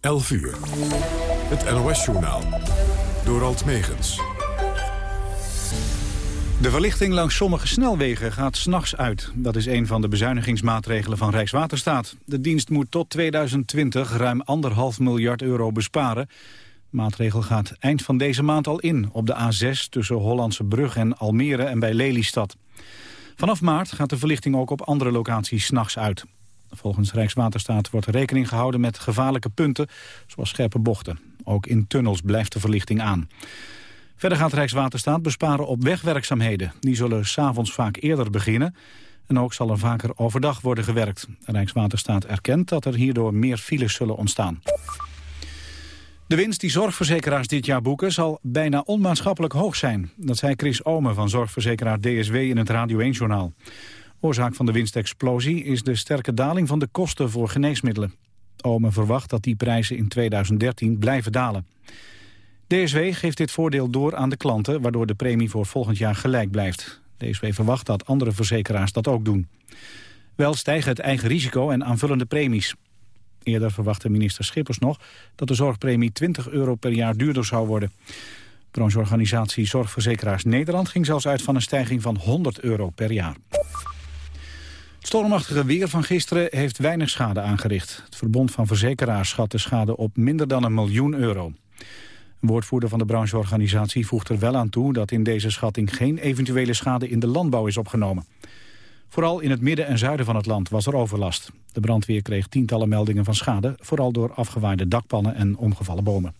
11 uur. Het NOS-journaal. Door Alt Megens. De verlichting langs sommige snelwegen gaat s'nachts uit. Dat is een van de bezuinigingsmaatregelen van Rijkswaterstaat. De dienst moet tot 2020 ruim anderhalf miljard euro besparen. De maatregel gaat eind van deze maand al in op de A6 tussen Hollandse Brug en Almere en bij Lelystad. Vanaf maart gaat de verlichting ook op andere locaties s'nachts uit. Volgens Rijkswaterstaat wordt rekening gehouden met gevaarlijke punten, zoals scherpe bochten. Ook in tunnels blijft de verlichting aan. Verder gaat Rijkswaterstaat besparen op wegwerkzaamheden. Die zullen s'avonds vaak eerder beginnen. En ook zal er vaker overdag worden gewerkt. Rijkswaterstaat erkent dat er hierdoor meer files zullen ontstaan. De winst die zorgverzekeraars dit jaar boeken zal bijna onmaatschappelijk hoog zijn. Dat zei Chris Omen van zorgverzekeraar DSW in het Radio 1-journaal. Oorzaak van de winstexplosie is de sterke daling van de kosten voor geneesmiddelen. Omen verwacht dat die prijzen in 2013 blijven dalen. DSW geeft dit voordeel door aan de klanten, waardoor de premie voor volgend jaar gelijk blijft. DSW verwacht dat andere verzekeraars dat ook doen. Wel stijgen het eigen risico en aanvullende premies. Eerder verwachtte minister Schippers nog dat de zorgpremie 20 euro per jaar duurder zou worden. Brancheorganisatie Zorgverzekeraars Nederland ging zelfs uit van een stijging van 100 euro per jaar. Stormachtige weer van gisteren heeft weinig schade aangericht. Het Verbond van Verzekeraars schat de schade op minder dan een miljoen euro. Een woordvoerder van de brancheorganisatie voegt er wel aan toe... dat in deze schatting geen eventuele schade in de landbouw is opgenomen. Vooral in het midden en zuiden van het land was er overlast. De brandweer kreeg tientallen meldingen van schade... vooral door afgewaaide dakpannen en omgevallen bomen.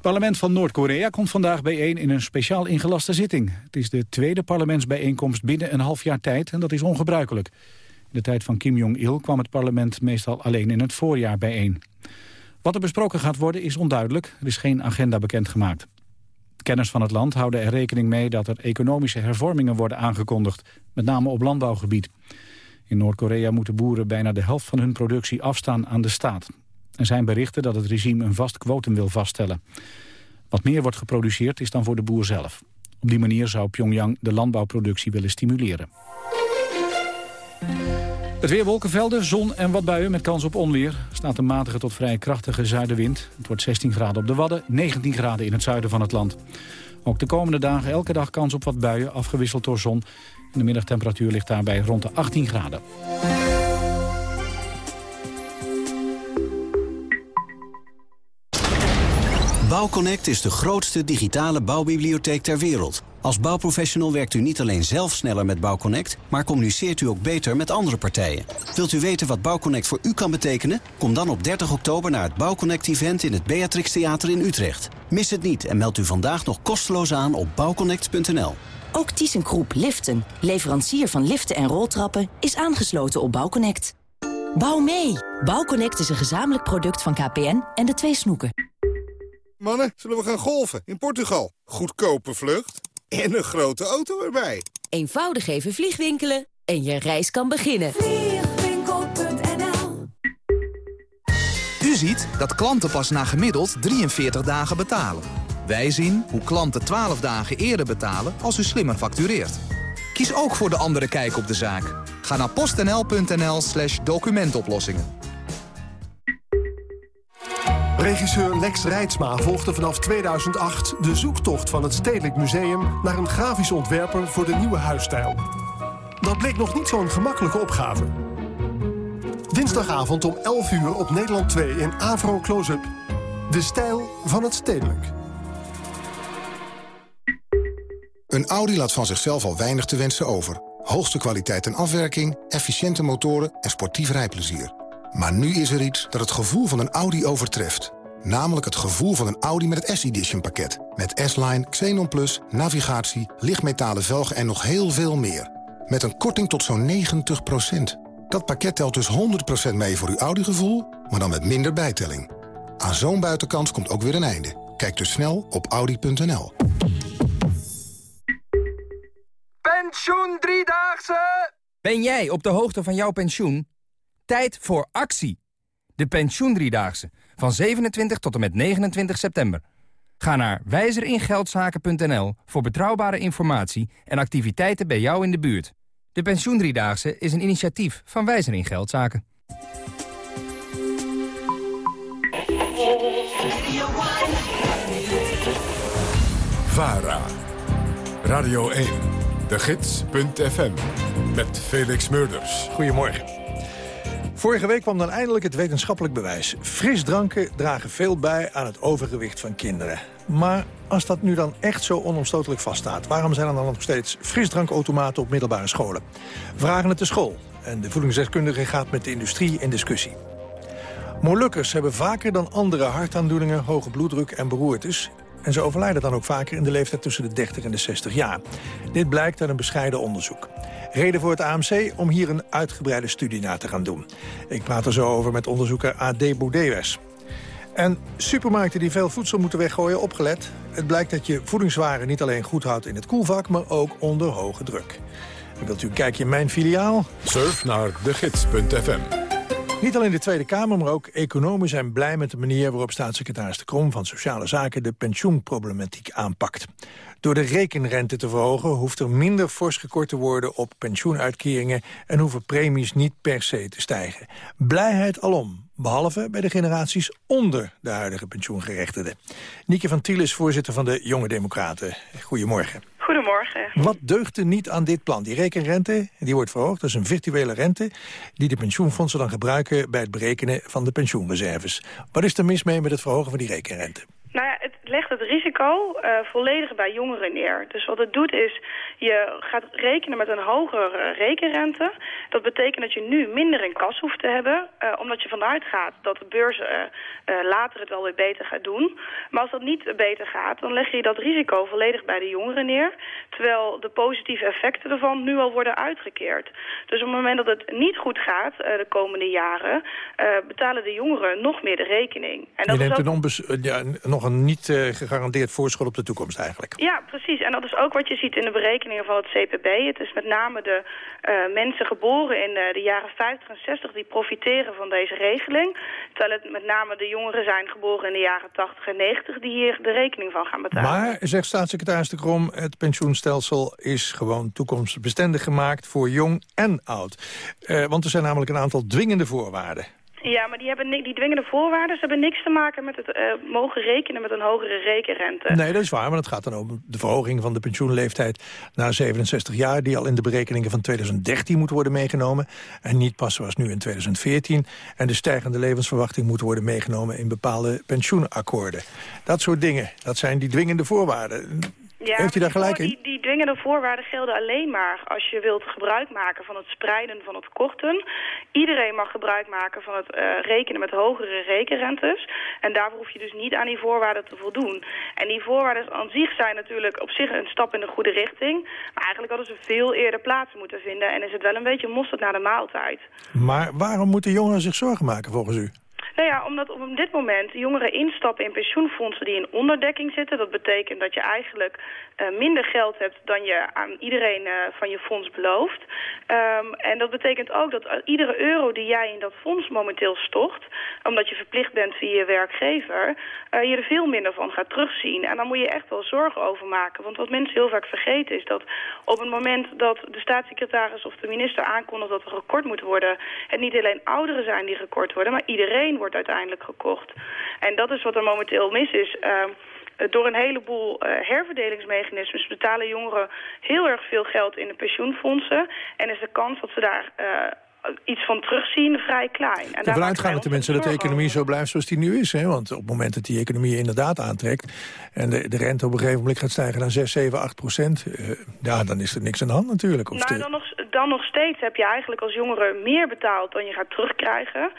Het parlement van Noord-Korea komt vandaag bijeen in een speciaal ingelaste zitting. Het is de tweede parlementsbijeenkomst binnen een half jaar tijd en dat is ongebruikelijk. In de tijd van Kim Jong-il kwam het parlement meestal alleen in het voorjaar bijeen. Wat er besproken gaat worden is onduidelijk. Er is geen agenda bekendgemaakt. Kenners van het land houden er rekening mee dat er economische hervormingen worden aangekondigd, met name op landbouwgebied. In Noord-Korea moeten boeren bijna de helft van hun productie afstaan aan de staat. Er zijn berichten dat het regime een vast kwotum wil vaststellen. Wat meer wordt geproduceerd is dan voor de boer zelf. Op die manier zou Pyongyang de landbouwproductie willen stimuleren. Het weer wolkenvelden, zon en wat buien met kans op onweer. Er staat een matige tot vrij krachtige zuidenwind. Het wordt 16 graden op de Wadden, 19 graden in het zuiden van het land. Ook de komende dagen elke dag kans op wat buien, afgewisseld door zon. de middagtemperatuur ligt daarbij rond de 18 graden. Bouwconnect is de grootste digitale bouwbibliotheek ter wereld. Als bouwprofessional werkt u niet alleen zelf sneller met Bouwconnect... maar communiceert u ook beter met andere partijen. Wilt u weten wat Bouwconnect voor u kan betekenen? Kom dan op 30 oktober naar het Bouwconnect-event... in het Beatrix Theater in Utrecht. Mis het niet en meld u vandaag nog kosteloos aan op bouwconnect.nl. Ook ThyssenKroep Liften, leverancier van liften en roltrappen... is aangesloten op Bouwconnect. Bouw mee! Bouwconnect is een gezamenlijk product van KPN en de twee snoeken. Mannen, zullen we gaan golfen in Portugal? Goedkope vlucht en een grote auto erbij. Eenvoudig even vliegwinkelen en je reis kan beginnen. Vliegwinkel.nl U ziet dat klanten pas na gemiddeld 43 dagen betalen. Wij zien hoe klanten 12 dagen eerder betalen als u slimmer factureert. Kies ook voor de andere kijk op de zaak. Ga naar postnl.nl slash documentoplossingen. Regisseur Lex Rijtsma volgde vanaf 2008 de zoektocht van het Stedelijk Museum... naar een grafisch ontwerper voor de nieuwe huisstijl. Dat bleek nog niet zo'n gemakkelijke opgave. Dinsdagavond om 11 uur op Nederland 2 in Avro Close-up. De stijl van het Stedelijk. Een Audi laat van zichzelf al weinig te wensen over. Hoogste kwaliteit en afwerking, efficiënte motoren en sportief rijplezier. Maar nu is er iets dat het gevoel van een Audi overtreft. Namelijk het gevoel van een Audi met het S-Edition pakket. Met S-Line, Xenon Plus, navigatie, lichtmetalen velgen en nog heel veel meer. Met een korting tot zo'n 90% Dat pakket telt dus 100% mee voor uw Audi-gevoel, maar dan met minder bijtelling. Aan zo'n buitenkant komt ook weer een einde. Kijk dus snel op Audi.nl. Pensioen Driedaagse! Ben jij op de hoogte van jouw pensioen? Tijd voor actie. De pensioendriedaagse. Van 27 tot en met 29 september. Ga naar wijzeringeldzaken.nl voor betrouwbare informatie en activiteiten bij jou in de buurt. De pensioendriedaagse is een initiatief van Wijzer in Geldzaken. VARA. Radio 1. De Gids.fm. Met Felix Murders. Goedemorgen. Vorige week kwam dan eindelijk het wetenschappelijk bewijs. Frisdranken dragen veel bij aan het overgewicht van kinderen. Maar als dat nu dan echt zo onomstotelijk vaststaat... waarom zijn er dan nog steeds frisdrankautomaten op middelbare scholen? Vragen het de school. En de voedingsdeskundige gaat met de industrie in discussie. Molukkers hebben vaker dan andere hartaandoeningen, hoge bloeddruk en beroertes. En ze overlijden dan ook vaker in de leeftijd tussen de 30 en de 60 jaar. Dit blijkt uit een bescheiden onderzoek. Reden voor het AMC om hier een uitgebreide studie naar te gaan doen. Ik praat er zo over met onderzoeker A.D. Boudewes. En supermarkten die veel voedsel moeten weggooien, opgelet. Het blijkt dat je voedingswaren niet alleen goed houdt in het koelvak... maar ook onder hoge druk. Wilt u kijkje in mijn filiaal? Surf naar degids.fm. Niet alleen de Tweede Kamer, maar ook economen zijn blij met de manier waarop staatssecretaris De Krom van Sociale Zaken de pensioenproblematiek aanpakt. Door de rekenrente te verhogen hoeft er minder fors gekort te worden op pensioenuitkeringen en hoeven premies niet per se te stijgen. Blijheid alom, behalve bij de generaties onder de huidige pensioengerechtigden. Nieke van Tiel is voorzitter van de Jonge Democraten. Goedemorgen. Goedemorgen. Wat deugt er niet aan dit plan? Die rekenrente die wordt verhoogd. Dat is een virtuele rente die de pensioenfondsen dan gebruiken... bij het berekenen van de pensioenreserves. Wat is er mis mee met het verhogen van die rekenrente? Nou ja, het legt het risico uh, volledig bij jongeren neer. Dus wat het doet is, je gaat rekenen met een hogere rekenrente. Dat betekent dat je nu minder in kas hoeft te hebben, uh, omdat je vanuit gaat dat de beurs uh, later het wel weer beter gaat doen. Maar als dat niet beter gaat, dan leg je dat risico volledig bij de jongeren neer. Terwijl de positieve effecten ervan nu al worden uitgekeerd. Dus op het moment dat het niet goed gaat de komende jaren, betalen de jongeren nog meer de rekening. En dat je neemt is ook... een ja, nog een niet gegarandeerd voorschot op de toekomst eigenlijk. Ja, precies. En dat is ook wat je ziet in de berekeningen van het CPB. Het is met name de uh, mensen geboren in uh, de jaren 50 en 60 die profiteren van deze regeling. Terwijl het met name de jongeren zijn geboren in de jaren 80 en 90 die hier de rekening van gaan betalen. Maar, zegt staatssecretaris de Krom, het pensioenstelsel is gewoon toekomstbestendig gemaakt voor jong en oud. want er zijn namelijk een aantal dwingende voorwaarden. Ja, maar die, hebben die dwingende voorwaarden hebben niks te maken met het uh, mogen rekenen met een hogere rekenrente. Nee, dat is waar, maar het gaat dan om de verhoging van de pensioenleeftijd naar 67 jaar... die al in de berekeningen van 2013 moet worden meegenomen. En niet pas zoals nu in 2014. En de stijgende levensverwachting moet worden meegenomen in bepaalde pensioenakkoorden. Dat soort dingen, dat zijn die dwingende voorwaarden. Ja, Heeft u daar gelijk in? Die, die dwingende voorwaarden gelden alleen maar als je wilt gebruik maken van het spreiden van het korten. Iedereen mag gebruik maken van het uh, rekenen met hogere rekenrentes. En daarvoor hoef je dus niet aan die voorwaarden te voldoen. En die voorwaarden aan zich zijn natuurlijk op zich een stap in de goede richting. Maar eigenlijk hadden ze veel eerder plaats moeten vinden. En is het wel een beetje mosterd naar de maaltijd. Maar waarom moeten jongeren zich zorgen maken volgens u? Nou ja, omdat op dit moment jongeren instappen in pensioenfondsen die in onderdekking zitten. Dat betekent dat je eigenlijk uh, minder geld hebt dan je aan iedereen uh, van je fonds belooft. Um, en dat betekent ook dat iedere euro die jij in dat fonds momenteel stort, omdat je verplicht bent via je werkgever, uh, je er veel minder van gaat terugzien. En daar moet je echt wel zorgen over maken. Want wat mensen heel vaak vergeten is dat op het moment dat de staatssecretaris of de minister aankondigt dat er gekort moet worden, het niet alleen ouderen zijn die gekort worden, maar iedereen wordt uiteindelijk gekocht. En dat is wat er momenteel mis is. Uh, door een heleboel uh, herverdelingsmechanismes betalen jongeren heel erg veel geld in de pensioenfondsen. En is de kans dat ze daar uh, iets van terugzien vrij klein. En Ervan uitgaan de tenminste dat de economie zo blijft zoals die nu is. Hè? Want op het moment dat die economie inderdaad aantrekt... en de, de rente op een gegeven moment gaat stijgen naar 6, 7, 8 procent... Uh, ja, dan is er niks aan de hand natuurlijk. Of nou, dan nog, dan nog steeds heb je eigenlijk als jongere meer betaald dan je gaat terugkrijgen. Um,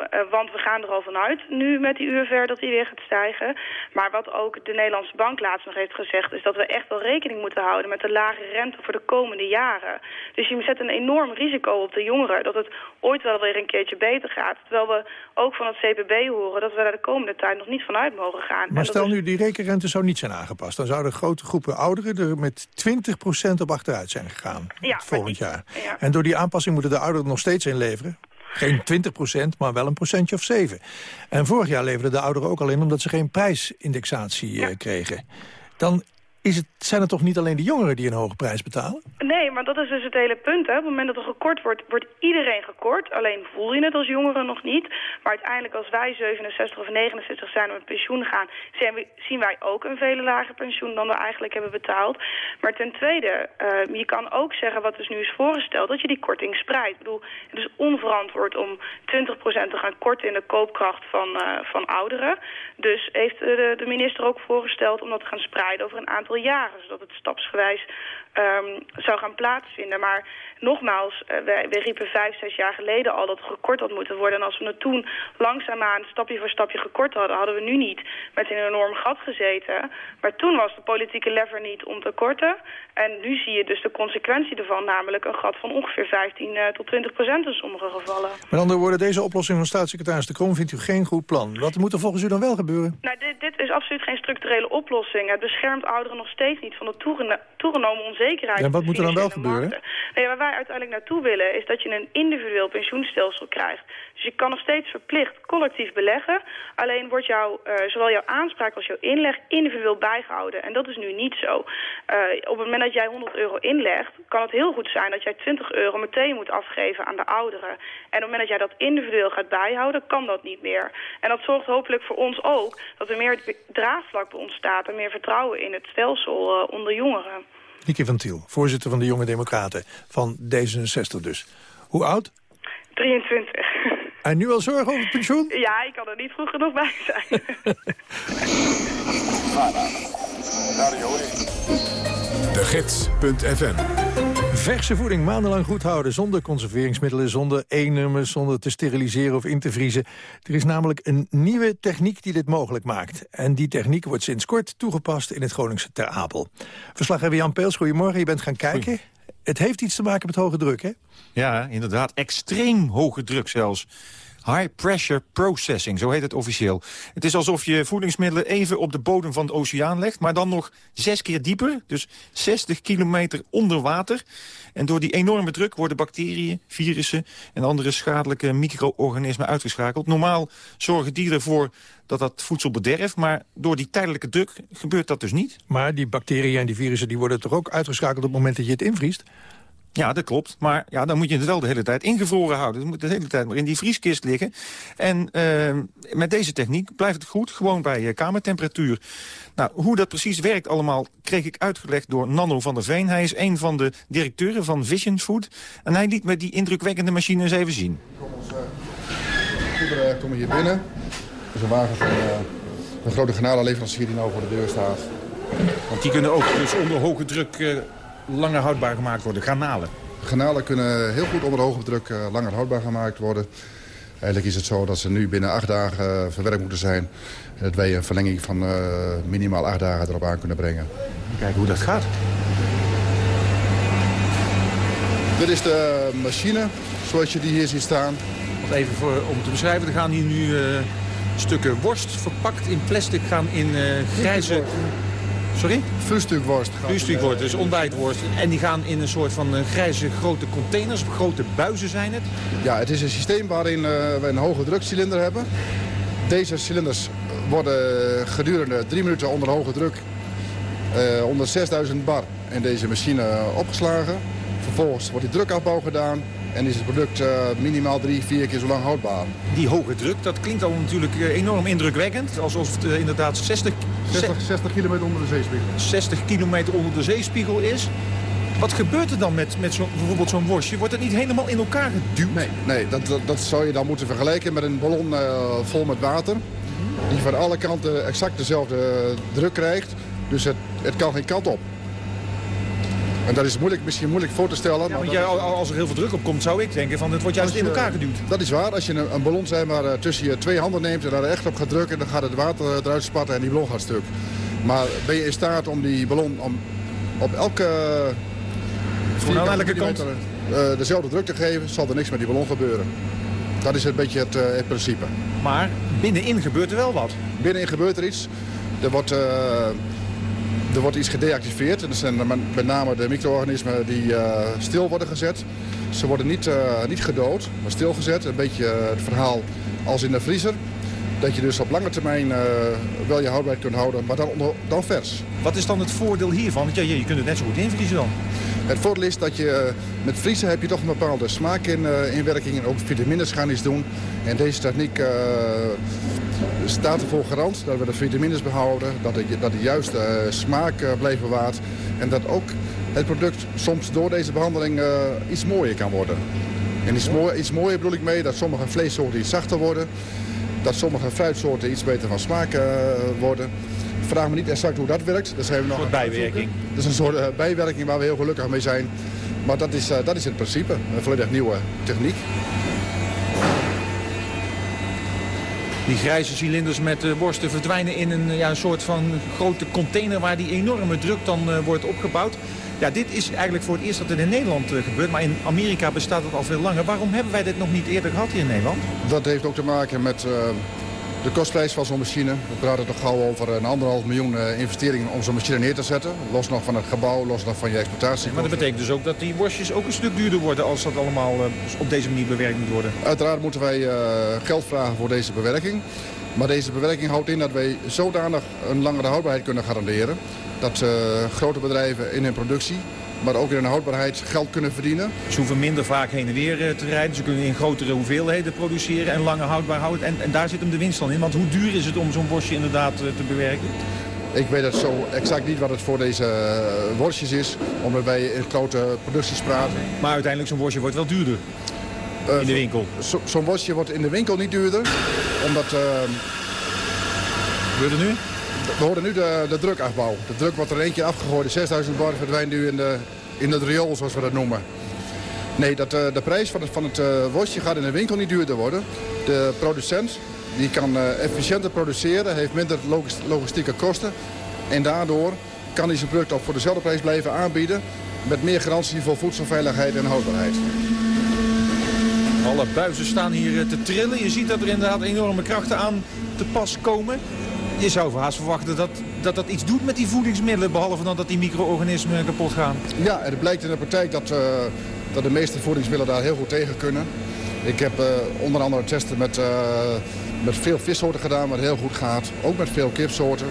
uh, want we gaan er al vanuit nu met die UFR dat die weer gaat stijgen. Maar wat ook de Nederlandse bank laatst nog heeft gezegd... is dat we echt wel rekening moeten houden met de lage rente voor de komende jaren. Dus je zet een enorm risico op de jongeren... dat het ooit wel weer een keertje beter gaat. Terwijl we ook van het CPB horen dat we daar de komende tijd nog niet vanuit mogen gaan. Maar stel nu die rekenrente zou niet zijn aangepast... dan zouden grote groepen ouderen er met 20% op achteruit zijn gegaan ja, volgend jaar. Ja. En door die aanpassing moeten de ouderen nog steeds inleveren. Geen 20% maar wel een procentje of 7. En vorig jaar leverden de ouderen ook al in omdat ze geen prijsindexatie ja. kregen. Dan is het, zijn het toch niet alleen de jongeren die een hoge prijs betalen? Nee, maar dat is dus het hele punt. Hè. Op het moment dat er gekort wordt, wordt iedereen gekort. Alleen voel je het als jongeren nog niet. Maar uiteindelijk als wij 67 of 69 zijn en met pensioen gaan... zien wij ook een veel lager pensioen dan we eigenlijk hebben betaald. Maar ten tweede, uh, je kan ook zeggen wat dus nu is voorgesteld... dat je die korting spreidt. Ik bedoel, het is onverantwoord om 20% te gaan korten in de koopkracht van, uh, van ouderen. Dus heeft de, de minister ook voorgesteld om dat te gaan spreiden over een aantal jaren. Zodat het stapsgewijs um, zou gaan plaatsvinden. Maar nogmaals, uh, wij, wij, riepen vijf, zes jaar geleden al dat er gekort had moeten worden. En als we het toen langzaamaan stapje voor stapje gekort hadden... hadden we nu niet met een enorm gat gezeten. Maar toen was de politieke lever niet om te korten. En nu zie je dus de consequentie ervan, namelijk een gat van ongeveer 15 uh, tot 20 procent in sommige gevallen. Met andere woorden, deze oplossing van staatssecretaris De Kroon vindt u geen goed plan. Wat moet er volgens u dan wel gebeuren? Nou, dit, dit is absoluut geen structurele oplossing. Het beschermt ouderen nog steeds niet van de toegenomen onzekerheid. En wat moet er dan wel gebeuren? Nee, waar wij uiteindelijk naartoe willen is dat je een individueel pensioenstelsel krijgt. Dus je kan nog steeds verplicht collectief beleggen. Alleen wordt jouw, uh, zowel jouw aanspraak als jouw inleg individueel bijgehouden. En dat is nu niet zo. Uh, op het moment dat jij 100 euro inlegt, kan het heel goed zijn dat jij 20 euro meteen moet afgeven aan de ouderen. En op het moment dat jij dat individueel gaat bijhouden, kan dat niet meer. En dat zorgt hopelijk voor ons ook dat er meer draagvlak ontstaat en meer vertrouwen in het stelsel uh, onder jongeren. Niki van Tiel, voorzitter van de Jonge Democraten van D66 dus. Hoe oud? 23. En nu al zorgen over het pensioen? Ja, ik kan er niet vroeg genoeg bij zijn. De Gids.fm Verse voeding maandenlang goed houden zonder conserveringsmiddelen, zonder E-nummers, zonder te steriliseren of in te vriezen. Er is namelijk een nieuwe techniek die dit mogelijk maakt. En die techniek wordt sinds kort toegepast in het Groningse Ter Apel. Verslaggever Jan Peels, goedemorgen. Je bent gaan kijken. Het heeft iets te maken met hoge druk, hè? Ja, inderdaad. Extreem hoge druk zelfs. High Pressure Processing, zo heet het officieel. Het is alsof je voedingsmiddelen even op de bodem van de oceaan legt... maar dan nog zes keer dieper, dus 60 kilometer onder water. En door die enorme druk worden bacteriën, virussen... en andere schadelijke micro-organismen uitgeschakeld. Normaal zorgen die ervoor dat dat voedsel bederft. Maar door die tijdelijke druk gebeurt dat dus niet. Maar die bacteriën en die virussen die worden toch ook uitgeschakeld... op het moment dat je het invriest? Ja, dat klopt. Maar ja, dan moet je het wel de hele tijd ingevroren houden. Het moet de hele tijd maar in die vrieskist liggen. En uh, met deze techniek blijft het goed, gewoon bij uh, kamertemperatuur. Nou, hoe dat precies werkt allemaal kreeg ik uitgelegd door Nanno van der Veen. Hij is een van de directeuren van Vision Food. En hij liet me die indrukwekkende machine eens even zien. Kom ons, uh, komen hier binnen. Dat is een wagen van uh, een grote granalenleverancier die nou voor de deur staat. Want die kunnen ook dus onder hoge druk langer houdbaar gemaakt worden, garnalen? Garnalen kunnen heel goed onder hoge druk uh, langer houdbaar gemaakt worden. Eigenlijk is het zo dat ze nu binnen acht dagen uh, verwerkt moeten zijn. En dat wij een verlenging van uh, minimaal acht dagen erop aan kunnen brengen. Kijken hoe dat gaat. Dit is de machine, zoals je die hier ziet staan. Nog even voor, om te beschrijven, er gaan hier nu stukken worst verpakt in plastic... gaan in grijze Sorry? Vuurstukworst. Vuurstukworst, dus ontbijtworst. En die gaan in een soort van uh, grijze grote containers, grote buizen zijn het? Ja, het is een systeem waarin uh, we een hoge drukcilinder hebben. Deze cilinders worden gedurende drie minuten onder hoge druk uh, onder 6000 bar in deze machine opgeslagen. Vervolgens wordt die drukafbouw gedaan en is het product uh, minimaal drie, vier keer zo lang houdbaar. Die hoge druk, dat klinkt al natuurlijk uh, enorm indrukwekkend. Alsof het uh, inderdaad 60... 60, 60 kilometer onder de zeespiegel. 60 kilometer onder de zeespiegel is. Wat gebeurt er dan met, met zo, bijvoorbeeld zo'n worstje? Wordt het niet helemaal in elkaar geduwd? Nee, nee dat, dat, dat zou je dan moeten vergelijken met een ballon vol met water. Die van alle kanten exact dezelfde druk krijgt. Dus het, het kan geen kant op. En dat is moeilijk, misschien moeilijk voor te stellen. Ja, want jij, als er heel veel druk op komt, zou ik denken van het wordt juist in elkaar geduwd. Dat is waar. Als je een, een ballon zeg maar, tussen je twee handen neemt en daar echt op gaat drukken... dan gaat het water eruit spatten en die ballon gaat stuk. Maar ben je in staat om die ballon om, op elke... Van elke kant? Uh, dezelfde druk te geven, zal er niks met die ballon gebeuren. Dat is een beetje het, uh, het principe. Maar binnenin gebeurt er wel wat? Binnenin gebeurt er iets. Er wordt... Uh, er wordt iets gedeactiveerd. En dat zijn met name de micro-organismen die uh, stil worden gezet. Ze worden niet, uh, niet gedood, maar stilgezet. Een beetje het verhaal als in de vriezer. Dat je dus op lange termijn wel je houdbaarheid kunt houden, maar dan, dan vers. Wat is dan het voordeel hiervan? Want ja, je kunt het net zo goed invriezen dan. Het voordeel is dat je met vriezen heb je toch een bepaalde smaak in, in werking. En ook vitamines gaan iets doen. En deze techniek staat ervoor garant dat we de vitamines behouden. Dat de, dat de juiste smaak blijft bewaard. En dat ook het product soms door deze behandeling iets mooier kan worden. En iets, mooi, iets mooier bedoel ik mee dat sommige vleessoorten iets zachter worden. Dat sommige fruitsoorten iets beter van smaak worden. vraag me niet exact hoe dat werkt. Dat zijn we nog een soort bijwerking. Dat is een soort uh, bijwerking waar we heel gelukkig mee zijn. Maar dat is, uh, dat is in principe een volledig nieuwe techniek. Die grijze cilinders met uh, worsten verdwijnen in een, ja, een soort van grote container... waar die enorme druk dan wordt opgebouwd. Ja, dit is eigenlijk voor het eerst dat het in Nederland uh, gebeurt. Maar in Amerika bestaat het al veel langer. Waarom hebben wij dit nog niet eerder gehad hier in Nederland? Dat heeft ook te maken met uh, de kostprijs van zo'n machine. We praten toch gauw over een anderhalf miljoen uh, investeringen om zo'n machine neer te zetten. Los nog van het gebouw, los nog van je exploitatie. Maar dat betekent dus ook dat die worstjes ook een stuk duurder worden... als dat allemaal op deze manier bewerkt moet worden? Uiteraard moeten wij geld vragen voor deze bewerking. Maar deze bewerking houdt in dat wij zodanig een langere houdbaarheid kunnen garanderen dat grote bedrijven in hun productie maar ook in hun houdbaarheid geld kunnen verdienen. Ze hoeven minder vaak heen en weer eh, te rijden. Ze kunnen in grotere hoeveelheden produceren en langer houdbaar houden. En, en daar zit hem de winst dan in. Want hoe duur is het om zo'n worstje inderdaad eh, te bewerken? Ik weet het zo exact niet wat het voor deze worstjes is. Omdat wij in grote producties praten. Maar uiteindelijk zo'n worstje wordt wel duurder. in de winkel. Zo'n zo worstje wordt in de winkel niet duurder. Omdat... Uh, Gebeurt er nu? We horen nu de, de drukafbouw. De druk wordt er eentje afgegooid. 6000 bar verdwijnt nu in, de, in het riool, zoals we dat noemen. Nee, dat, uh, de prijs van het, van het uh, worstje gaat in de winkel niet duurder worden. De producent die kan uh, efficiënter produceren, heeft minder logistieke kosten. En daardoor kan hij zijn product ook voor dezelfde prijs blijven aanbieden... met meer garantie voor voedselveiligheid en houdbaarheid. Alle buizen staan hier te trillen. Je ziet dat er inderdaad enorme krachten aan te pas komen je zou haast verwachten dat, dat dat iets doet met die voedingsmiddelen... behalve dan dat die micro-organismen kapot gaan. Ja, het blijkt in de praktijk dat, uh, dat de meeste voedingsmiddelen daar heel goed tegen kunnen. Ik heb uh, onder andere testen met, uh, met veel vissoorten gedaan, wat heel goed gaat. Ook met veel kipsoorten.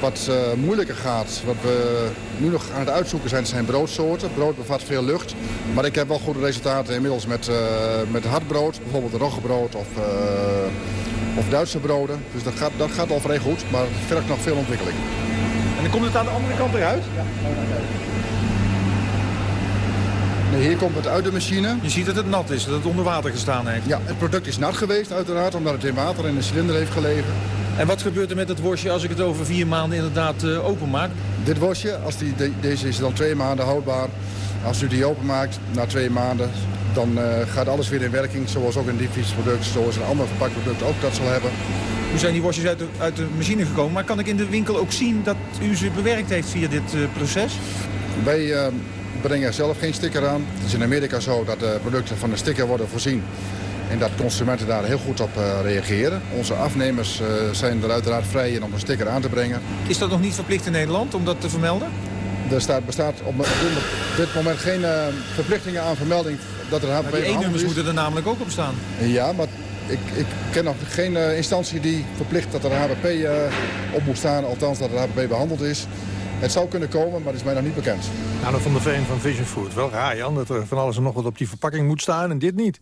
Wat moeilijker gaat, wat we nu nog aan het uitzoeken zijn, zijn broodsoorten. Brood bevat veel lucht. Maar ik heb wel goede resultaten inmiddels met, met hardbrood, bijvoorbeeld roggebrood of of Duitse broden. Dus dat gaat, dat gaat al vrij goed, maar het vergt nog veel ontwikkeling. En dan komt het aan de andere kant eruit? Ja, Nee, hier komt het uit de machine. Je ziet dat het nat is, dat het onder water gestaan heeft. Ja, het product is nat geweest uiteraard, omdat het in water in de cilinder heeft gelegen. En wat gebeurt er met het worstje als ik het over vier maanden inderdaad uh, openmaak? Dit worstje, als die, deze is dan twee maanden houdbaar. Als u die openmaakt na twee maanden, dan uh, gaat alles weer in werking. Zoals ook een diepvriesproduct, zoals een ander verpakt product ook dat zal hebben. Nu zijn die worstjes uit de, uit de machine gekomen. Maar kan ik in de winkel ook zien dat u ze bewerkt heeft via dit uh, proces? Wij uh, brengen zelf geen sticker aan. Het is in Amerika zo dat de producten van een sticker worden voorzien. En dat consumenten daar heel goed op reageren. Onze afnemers zijn er uiteraard vrij in om een sticker aan te brengen. Is dat nog niet verplicht in Nederland om dat te vermelden? Er staat, bestaat op, op dit moment geen verplichtingen aan vermelding dat er Die E-nummers moeten er namelijk ook op staan. Ja, maar ik, ik ken nog geen uh, instantie die verplicht dat er uh, eh, op moet staan. Althans, dat er HPP behandeld is. Het zou kunnen komen, maar dat is mij nog niet bekend. Nou, van de Veen van Vision Food. Wel raar, Jan, dat er van alles en nog wat op die verpakking moet staan en dit niet.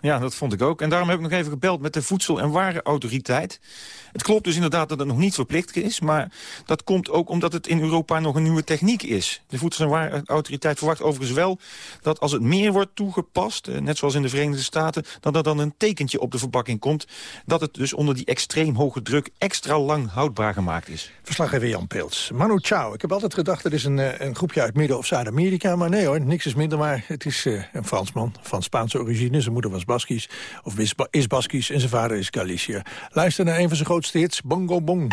Ja, dat vond ik ook. En daarom heb ik nog even gebeld met de Voedsel- en Warenautoriteit. Het klopt dus inderdaad dat het nog niet verplicht is... maar dat komt ook omdat het in Europa nog een nieuwe techniek is. De Voedsel- en Warenautoriteit verwacht overigens wel... dat als het meer wordt toegepast, eh, net zoals in de Verenigde Staten... dat er dan een tekentje op de verpakking komt... dat het dus onder die extreem hoge druk extra lang houdbaar gemaakt is. Verslaggever Jan Peels. Manu Chao. Ik heb altijd gedacht, het is een, eh, een groepje uit Midden- of Zuid-Amerika... maar nee hoor, niks is minder maar. Het is uh, een Fransman van Spaanse origine. Zijn moeder was Baskisch, of is Baskisch en zijn vader is Galicia. Luister naar een van zijn grootste hits, Bongo Bong.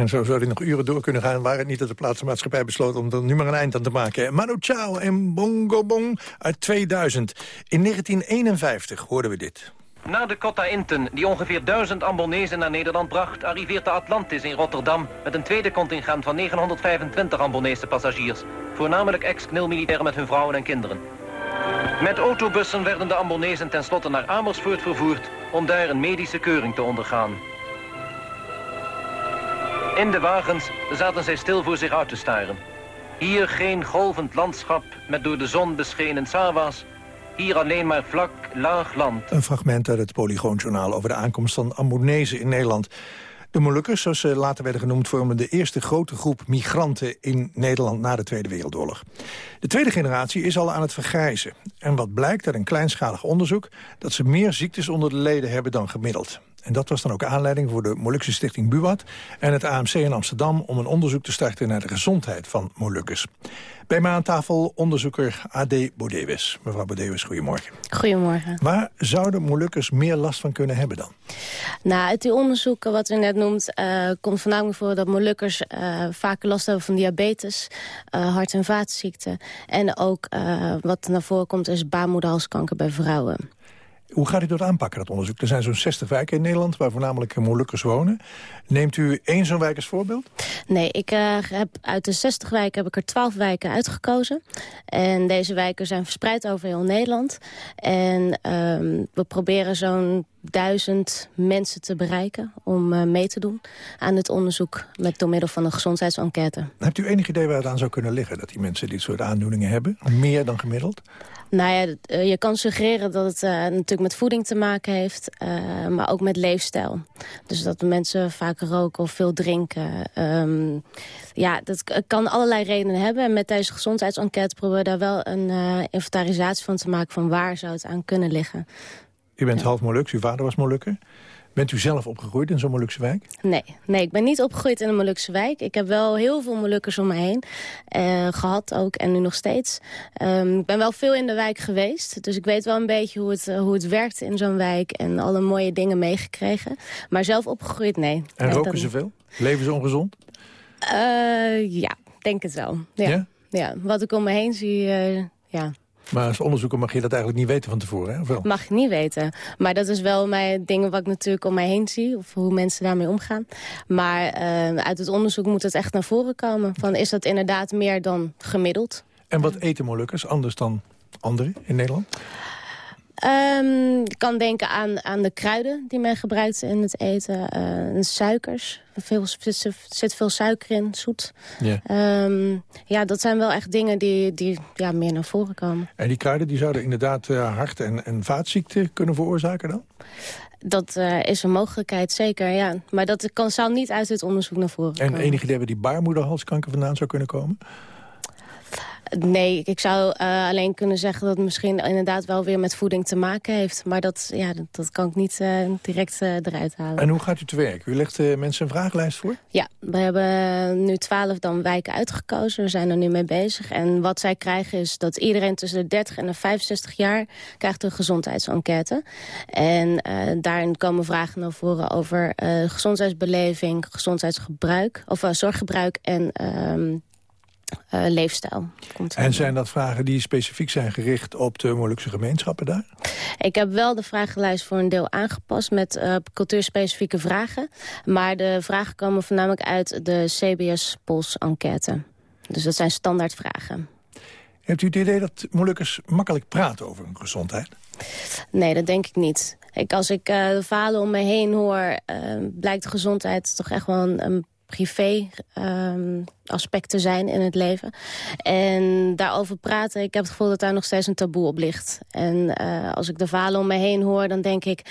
En zo zou nog uren door kunnen gaan... waar het niet dat de plaatsmaatschappij besloot om er nu maar een eind aan te maken. Manu Chao en Bongo Bong uit 2000. In 1951 hoorden we dit. Na de Cotta Inten, die ongeveer duizend Ambonezen naar Nederland bracht... arriveert de Atlantis in Rotterdam met een tweede contingent van 925 Ambonese passagiers. Voornamelijk ex-knil-militairen met hun vrouwen en kinderen. Met autobussen werden de Ambonezen tenslotte naar Amersfoort vervoerd... om daar een medische keuring te ondergaan. In de wagens zaten zij stil voor zich uit te staren. Hier geen golvend landschap met door de zon beschenen sawa's. Hier alleen maar vlak, laag land. Een fragment uit het Polygoonjournaal over de aankomst van Ambonezen in Nederland. De Molukkers, zoals ze later werden genoemd... vormen de eerste grote groep migranten in Nederland na de Tweede Wereldoorlog. De tweede generatie is al aan het vergrijzen. En wat blijkt uit een kleinschalig onderzoek... dat ze meer ziektes onder de leden hebben dan gemiddeld. En dat was dan ook aanleiding voor de Molukse Stichting Buwat... en het AMC in Amsterdam om een onderzoek te starten... naar de gezondheid van Molukkers. Bij mij aan tafel onderzoeker AD Bodewes. Mevrouw Bodewes, goedemorgen. Goedemorgen. Waar zouden Molukkers meer last van kunnen hebben dan? Nou, uit die onderzoeken wat u net noemt... eh, komt voornamelijk voor dat Molukkers uh, vaak last hebben van diabetes... Uh, hart- en vaatziekten. En ook wat naar voren komt is baarmoederhalskanker bij vrouwen. Hoe gaat u dat aanpakken, dat onderzoek? Er zijn zo'n 60 wijken in Nederland waar voornamelijk Molukkers wonen. Neemt u één zo'n wijk als voorbeeld? Nee, ik uh, heb uit de 60 wijken heb ik er 12 wijken uitgekozen. En deze wijken zijn verspreid over heel Nederland. En um, we proberen zo'n duizend mensen te bereiken om uh, mee te doen aan het onderzoek met door middel van een gezondheidsenquête. Hebt u enig idee waar het aan zou kunnen liggen dat die mensen dit soort aandoeningen hebben? Meer dan gemiddeld? Nou ja, je kan suggereren dat het uh, natuurlijk met voeding te maken heeft, uh, maar ook met leefstijl. Dus dat mensen vaak roken of veel drinken. Um, ja, dat kan allerlei redenen hebben. En met deze gezondheidsenquête proberen we daar wel een uh, inventarisatie van te maken van waar zou het aan kunnen liggen. U bent ja. half uw vader was Molukker. Bent u zelf opgegroeid in zo'n Molukse wijk? Nee, nee, ik ben niet opgegroeid in een Molukse wijk. Ik heb wel heel veel Molukkers om me heen uh, gehad ook en nu nog steeds. Um, ik ben wel veel in de wijk geweest, dus ik weet wel een beetje hoe het, uh, hoe het werkt in zo'n wijk... en alle mooie dingen meegekregen. Maar zelf opgegroeid, nee. En nee, roken ze veel? Leven ze ongezond? Uh, ja, denk het wel. Ja. Ja? ja? wat ik om me heen zie, eh, ja, Maar als onderzoeker mag je dat eigenlijk niet weten van tevoren, hè? Of wel? mag ik niet weten. Maar dat is wel mijn dingen wat ik natuurlijk om mij heen zie. Of hoe mensen daarmee omgaan. Maar eh, uit het onderzoek moet het echt naar voren komen. Van, is dat inderdaad meer dan gemiddeld? En wat eten Molukkers anders dan anderen in Nederland? Ehm, je kan denken aan, aan de kruiden die men gebruikt in het eten. eh, suikers. Veel, zit, zit veel suiker in, zoet. Ja. Ehm, ja, dat zijn wel echt dingen die, die ja, meer naar voren komen. En die kruiden die zouden inderdaad eh, hart- en, en vaatziekten kunnen veroorzaken dan? Dat eh, is een mogelijkheid, zeker, ja. Maar dat kan, zou niet uit dit onderzoek naar voren En komen. enige idee waar die baarmoederhalskanker vandaan zou kunnen komen? Nee, ik zou eh, alleen kunnen zeggen dat het misschien inderdaad wel weer met voeding te maken heeft. Maar dat, ja, dat, dat kan ik niet eh, direct eh, eruit halen. En hoe gaat u te werk? U legt mensen een vragenlijst voor? Ja, we hebben nu twaalf dan wijken uitgekozen. We zijn er nu mee bezig. En wat zij krijgen is dat iedereen tussen de 30 en de 65 jaar... krijgt een gezondheidsenquête. En daarin komen vragen naar voren over gezondheidsbeleving... gezondheidsgebruik, of zorggebruik en eh, leefstijl. Komt. En zijn dat vragen die specifiek zijn gericht op de Molukse gemeenschappen daar? Ik heb wel de vragenlijst voor een deel aangepast met eh, cultuurspecifieke vragen. Maar de vragen komen voornamelijk uit de CBS-Pols-enquête. Dus dat zijn standaard vragen. Hebt u het idee dat Molukkers makkelijk praten over hun gezondheid? Nee, dat denk ik niet. Ik, als ik eh, de verhalen om me heen hoor, blijkt gezondheid toch echt wel een, een privé ehm, aspect te zijn in het leven. En daarover praten, ik heb het gevoel dat daar nog steeds een taboe op ligt. En eh, als ik de verhalen om me heen hoor, dan denk ik...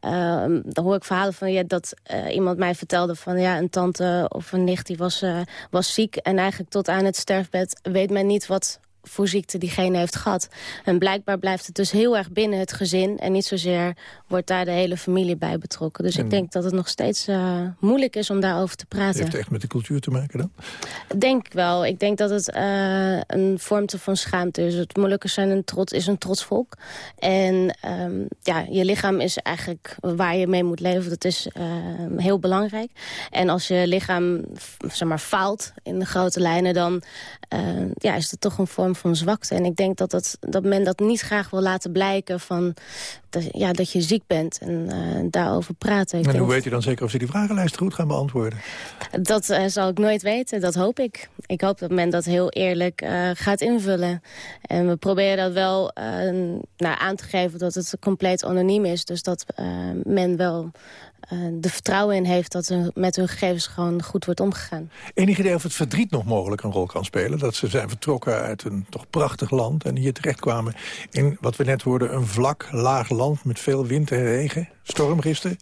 ehm, dan hoor ik verhalen van ja, dat eh, iemand mij vertelde van... ja, een tante of een nicht die was, eh, was ziek... en eigenlijk tot aan het sterfbed weet men niet wat voor ziekte diegene heeft gehad. En blijkbaar blijft het dus heel erg binnen het gezin... en niet zozeer wordt daar de hele familie bij betrokken. Dus En- ik denk dat het nog steeds eh, moeilijk is om daarover te Het praten. heeft echt met de cultuur te maken dan? Denk ik wel. Ik denk dat het eh, een vormte van schaamte is. Het Molukkers zijn een trots, is een trots volk. En ehm, ja, je lichaam is eigenlijk waar je mee moet leven. Dat is ehm, heel belangrijk. En als je lichaam zeg maar, faalt in de grote lijnen... dan eh, ja, is het toch een vorm van zwakte. En ik denk dat, dat, dat men dat niet graag wil laten blijken... Van, dat, ja, dat je ziek bent en eh, daarover praten. Ik en denk hoe weet u dan zeker of ze die vragenlijst goed gaan beantwoorden? dat eh, zal ik nooit weten, dat hoop ik. Ik hoop dat men dat heel eerlijk eh, gaat invullen. En we proberen dat wel nou, aan te geven dat het compleet anoniem is. Dus dat men wel de vertrouwen in heeft dat er met hun gegevens gewoon goed wordt omgegaan. Enig idee of het verdriet nog mogelijk een rol kan spelen? Dat ze zijn vertrokken uit een toch prachtig land... en hier terechtkwamen in, wat we net hoorden, een vlak, laag land... met veel wind en regen, storm gisteren.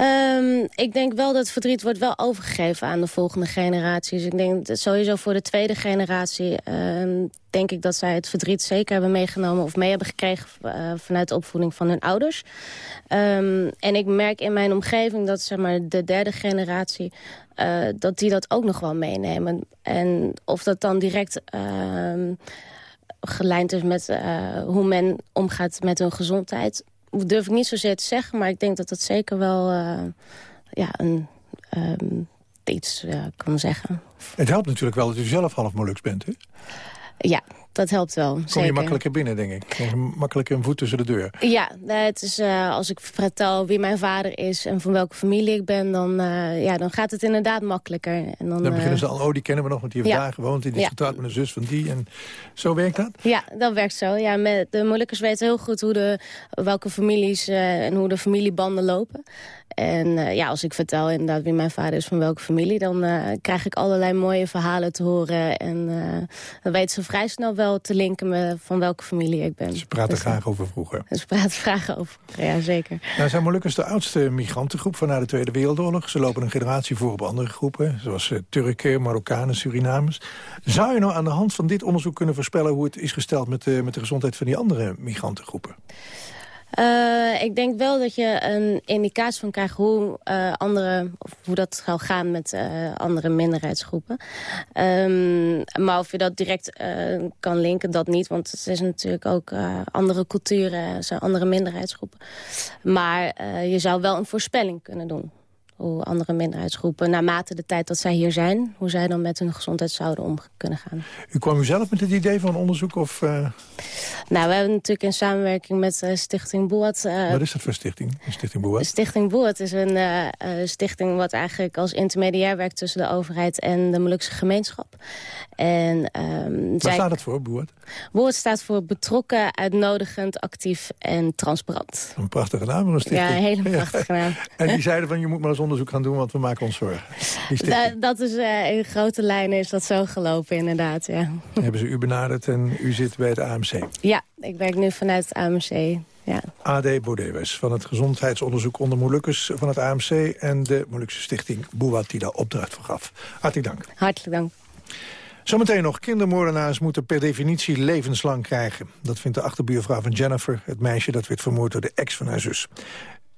Ehm, ik denk wel dat verdriet wordt wel overgegeven aan de volgende generaties. Ik denk sowieso voor de tweede generatie... ehm, denk ik dat zij het verdriet zeker hebben meegenomen... of mee hebben gekregen eh, vanuit de opvoeding van hun ouders. Ehm, en ik merk in mijn omgeving dat zeg maar, de derde generatie... eh, dat die dat ook nog wel meenemen. En of dat dan direct... ehm, gelijnd is met eh, hoe men omgaat met hun gezondheid... durf ik niet zozeer te zeggen, maar ik denk dat dat zeker wel eh, ja, een, ehm, iets kan zeggen. Het helpt natuurlijk wel dat u zelf half Moluks bent, hè? Ja, dat helpt wel, Kom zeker. je makkelijker binnen, denk ik. Krijg je makkelijker een voet tussen de deur. Ja, nou, het is, eh, als ik vertel wie mijn vader is en van welke familie ik ben... dan, eh, ja, dan gaat het inderdaad makkelijker. En dan, Dan beginnen eh, ze al, oh, die kennen we nog, want die heeft ja. daar gewoond... die is Ja. getrouwd met een zus van die. En zo werkt dat? Ja, dat werkt zo. Ja, met, de Molukkers weten heel goed hoe de, welke families eh, en hoe de familiebanden lopen. En eh, ja, als ik vertel inderdaad wie mijn vader is van welke familie... dan eh, krijg ik allerlei mooie verhalen te horen. En eh, dan weten ze vrij snel wel te linken met van welke familie ik ben. Ze praten Dus, graag over vroeger. Ze praten vragen over. Ja, zeker. Nou zijn Molukkers de oudste migrantengroep van na de Tweede Wereldoorlog. Ze lopen een generatie voor op andere groepen, zoals Turken, Marokkanen, Surinamers. Zou je nou aan de hand van dit onderzoek kunnen voorspellen... hoe het is gesteld met met de gezondheid van die andere migrantengroepen? Eh, ik denk wel dat je een indicatie van krijgt hoe, eh, andere, of hoe dat zal gaan met eh, andere minderheidsgroepen. Ehm, maar of je dat direct kan linken, dat niet. Want het is natuurlijk ook andere culturen, zijn andere minderheidsgroepen. Maar je zou wel een voorspelling kunnen doen. Hoe andere minderheidsgroepen... naarmate de tijd dat zij hier zijn... hoe zij dan met hun gezondheid zouden om kunnen gaan. U kwam u zelf met het idee van onderzoek? Of, uh... Nou, we hebben natuurlijk in samenwerking met uh, Stichting Boert... Uh, wat is dat voor stichting, Stichting Boert? Stichting Boert is een stichting wat eigenlijk als intermediair werkt... tussen de overheid en de Molukse gemeenschap. En, um, Waar staat het voor, Boert? Boert staat voor betrokken, uitnodigend, actief en transparant. Een prachtige naam voor een stichting. Ja, een hele prachtige naam. en die zeiden van, je moet maar eens onderzoek gaan doen, want we maken ons zorgen. Da dat is uh, in grote lijnen is dat zo gelopen, inderdaad, ja. Hebben ze u benaderd en u zit bij het AMC? Ja, ik werk nu vanuit het AMC. Ja. AD Bodewes van het gezondheidsonderzoek onder Molukkers van het AMC... en de Molukse stichting Boewat die daar opdracht voor gaf. Hartelijk dank. Hartelijk dank. Zometeen nog, kindermoordenaars moeten per definitie levenslang krijgen. Dat vindt de achterbuurvrouw van Jennifer, het meisje dat werd vermoord door de ex van haar zus.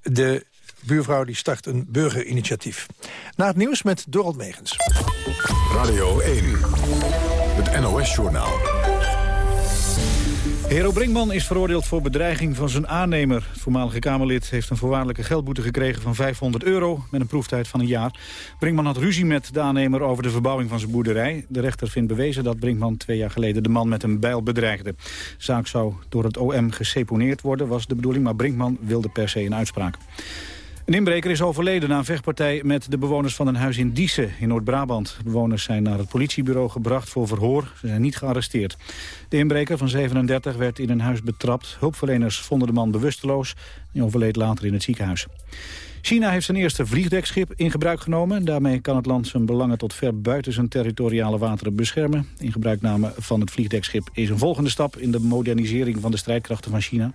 De buurvrouw die start een burgerinitiatief. Na het nieuws met Dorald Megens. Radio 1, het NOS-journaal. Hero Brinkman is veroordeeld voor bedreiging van zijn aannemer. Het voormalige Kamerlid heeft een voorwaardelijke geldboete gekregen van 500 euro... met een proeftijd van een jaar. Brinkman had ruzie met de aannemer over de verbouwing van zijn boerderij. De rechter vindt bewezen dat Brinkman twee jaar geleden de man met een bijl bedreigde. De zaak zou door het OM geseponeerd worden, was de bedoeling... maar Brinkman wilde per se een uitspraak. Een inbreker is overleden na een vechtpartij met de bewoners van een huis in Diesen in Noord-Brabant. Bewoners zijn naar het politiebureau gebracht voor verhoor. Ze zijn niet gearresteerd. De inbreker van 37 werd in een huis betrapt. Hulpverleners vonden de man bewusteloos. Hij overleed later in het ziekenhuis. China heeft zijn eerste vliegdekschip in gebruik genomen. Daarmee kan het land zijn belangen tot ver buiten zijn territoriale wateren beschermen. Ingebruikname van het vliegdekschip is een volgende stap... in de modernisering van de strijdkrachten van China.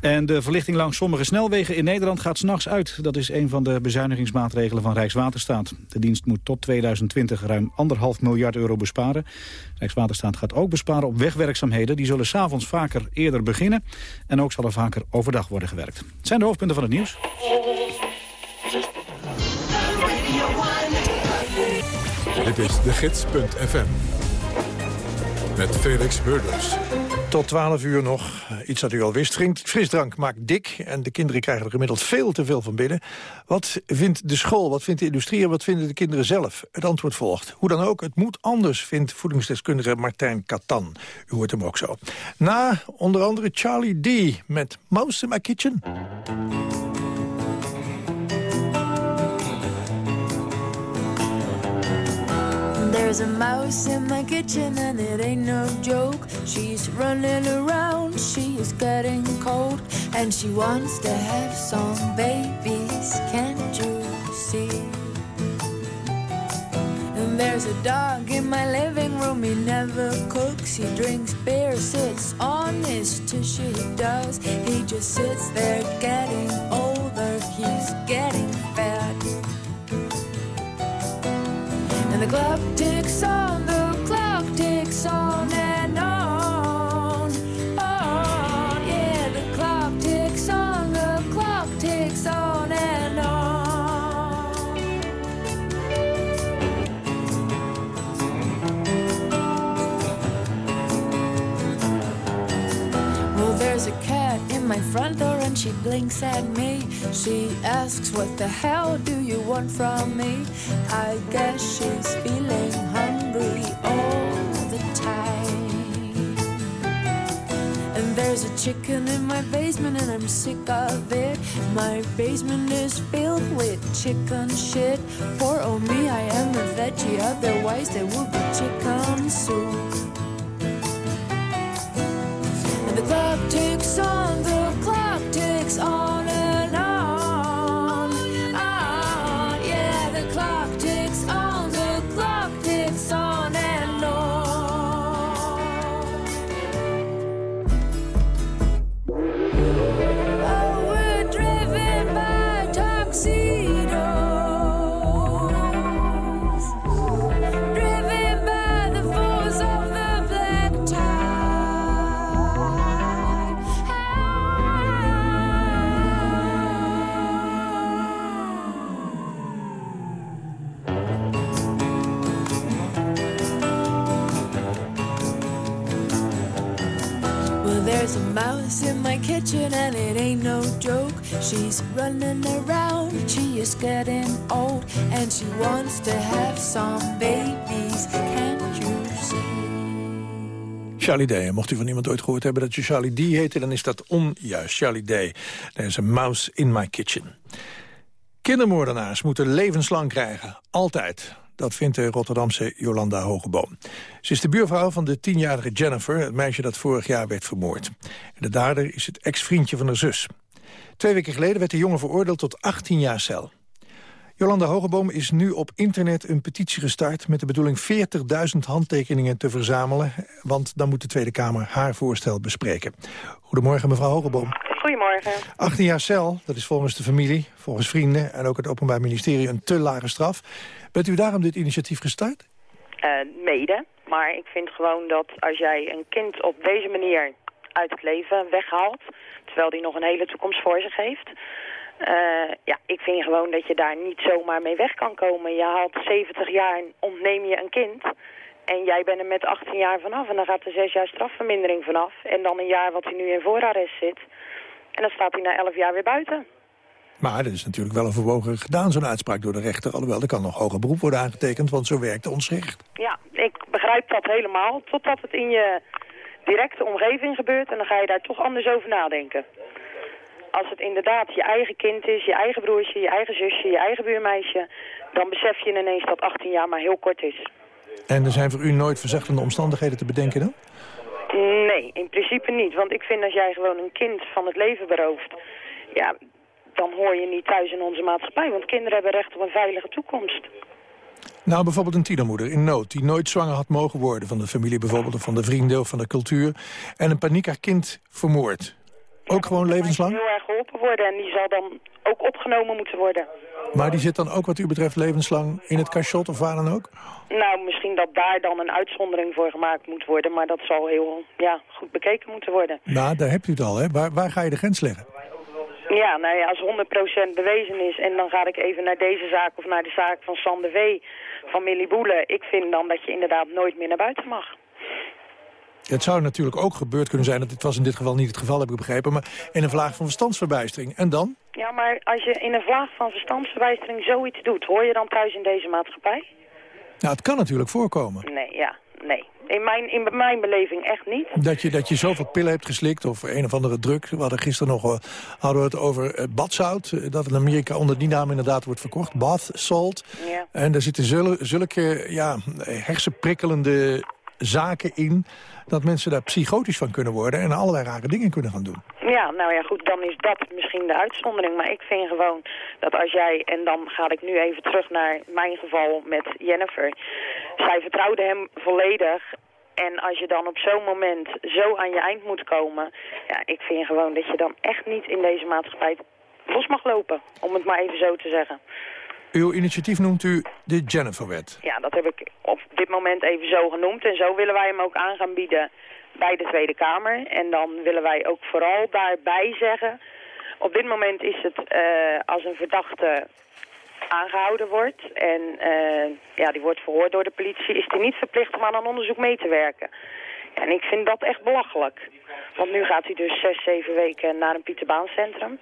En de verlichting langs sommige snelwegen in Nederland gaat s'nachts uit. Dat is een van de bezuinigingsmaatregelen van Rijkswaterstaat. De dienst moet tot 2020 ruim anderhalf miljard euro besparen. Rijkswaterstaat gaat ook besparen op wegwerkzaamheden. Die zullen s'avonds vaker eerder beginnen. En ook zal er vaker overdag worden gewerkt. Het zijn de hoofdpunten van het nieuws. Dit is de gids.fm. Met Felix Burders. Tot 12 uur nog. Iets dat u al wist. Frisdrank maakt dik en de kinderen krijgen er gemiddeld veel te veel van binnen. Wat vindt de school, wat vindt de industrie en wat vinden de kinderen zelf? Het antwoord volgt. Hoe dan ook, het moet anders, vindt voedingsdeskundige Martijn Katan. U hoort hem ook zo. Na onder andere Charlie D. met Mouse in My Kitchen. There's a mouse in my kitchen and it ain't no joke. She's running around, she's getting cold, and she wants to have some babies. Can't you see? And there's a dog in my living room, he never cooks. He drinks beer, sits on his tushy, does. He just sits there getting older, he's getting And the clock ticks on, the front door and she blinks at me. She asks, What the hell do you want from me? I guess she's feeling hungry all the time. And there's a chicken in my basement and I'm sick of it. My basement is filled with chicken shit. Poor oh me, I am a veggie, otherwise there would be chicken soup. Clock ticks on, the clock ticks on She's running around, she is getting old, and she wants to have some babies. Can't you see? Charlie Day. Mocht u van iemand ooit gehoord hebben dat je Charlie D heette... dan is dat onjuist. Charlie Day. Er is een mouse in my kitchen. Kindermoordenaars moeten levenslang krijgen. Altijd. Dat vindt de Rotterdamse Jolanda Hogeboom. Ze is de buurvrouw van de tienjarige Jennifer, het meisje dat vorig jaar werd vermoord. En de dader is het ex-vriendje van haar zus. Twee weken geleden werd de jongen veroordeeld tot 18 jaar cel. Jolanda Hogeboom is nu op internet een petitie gestart... met de bedoeling 40.000 handtekeningen te verzamelen... want dan moet de Tweede Kamer haar voorstel bespreken. Goedemorgen, mevrouw Hogeboom. Goedemorgen. 18 jaar cel, dat is volgens de familie, volgens vrienden... en ook het Openbaar Ministerie een te lage straf. Bent u daarom dit initiatief gestart? Uh, mede, maar ik vind gewoon dat als jij een kind op deze manier uit het leven weghaalt... terwijl die nog een hele toekomst voor zich heeft... Uh, ja, ik vind gewoon dat je daar niet zomaar mee weg kan komen. Je haalt 70 jaar en ontneem je een kind... En jij bent er met 18 jaar vanaf en dan gaat er 6 jaar strafvermindering vanaf. En dan een jaar wat hij nu in voorarrest zit. En dan staat hij na 11 jaar weer buiten. Maar dat is natuurlijk wel een verwogen gedaan, zo'n uitspraak door de rechter. Alhoewel, er kan nog hoger beroep worden aangetekend, want zo werkt ons recht. Ja, ik begrijp dat helemaal. Totdat het in je directe omgeving gebeurt en dan ga je daar toch anders over nadenken. Als het inderdaad je eigen kind is, je eigen broertje, je eigen zusje, je eigen buurmeisje... dan besef je ineens dat 18 jaar maar heel kort is. En er zijn voor u nooit verzachtende omstandigheden te bedenken dan? Nee, in principe niet. Want ik vind als jij gewoon een kind van het leven berooft... ja, dan hoor je niet thuis in onze maatschappij. Want kinderen hebben recht op een veilige toekomst. Nou, bijvoorbeeld een tienermoeder in nood... die nooit zwanger had mogen worden van de familie bijvoorbeeld... of van de vrienden of van de cultuur... en een paniek haar kind vermoord. Ook gewoon levenslang? heel erg geholpen worden en die zal dan ook opgenomen moeten worden. Maar die zit dan ook wat u betreft levenslang in het cachot of waar dan ook? Nou, misschien dat daar dan een uitzondering voor gemaakt moet worden... maar dat zal heel ja, goed bekeken moeten worden. Nou, daar hebt u het al, hè? Waar, waar ga je de grens leggen? Ja, nou ja, als 100% bewezen is en dan ga ik even naar deze zaak of naar de zaak van Sander V. van Millie Boele. Ik vind dan dat je inderdaad nooit meer naar buiten mag. Het zou natuurlijk ook gebeurd kunnen zijn, dat dit was in dit geval niet het geval, heb ik begrepen, maar in een vlaag van verstandsverbijstering. En dan? Ja, maar als je in een vlaag van verstandsverbijstering zoiets doet, hoor je dan thuis in deze maatschappij? Nou, het kan natuurlijk voorkomen. Nee, ja, nee. In mijn, in mijn beleving echt niet. Dat je, dat je zoveel pillen hebt geslikt of een of andere druk. We hadden gisteren nog uh, hadden we het over uh, badzout. Uh, dat in Amerika onder die naam inderdaad wordt verkocht. Bath salt. Ja. En daar zitten zulke, zulke ja, hersenprikkelende zaken in dat mensen daar psychotisch van kunnen worden... en allerlei rare dingen kunnen gaan doen. Ja, nou ja, goed, dan is dat misschien de uitzondering. Maar ik vind gewoon dat als jij, en dan ga ik nu even terug naar mijn geval met Jennifer... zij vertrouwde hem volledig en als je dan op zo'n moment zo aan je eind moet komen... ja, ik vind gewoon dat je dan echt niet in deze maatschappij los mag lopen. Om het maar even zo te zeggen. Uw initiatief noemt u de Jennifer-wet. Ja, dat heb ik op dit moment even zo genoemd. En zo willen wij hem ook aan gaan bieden bij de Tweede Kamer. En dan willen wij ook vooral daarbij zeggen... op dit moment is het uh, als een verdachte aangehouden wordt... en uh, ja, die wordt verhoord door de politie... is die niet verplicht om aan een onderzoek mee te werken. En ik vind dat echt belachelijk. Want nu gaat hij dus zes, zeven weken naar een Pieterbaancentrum.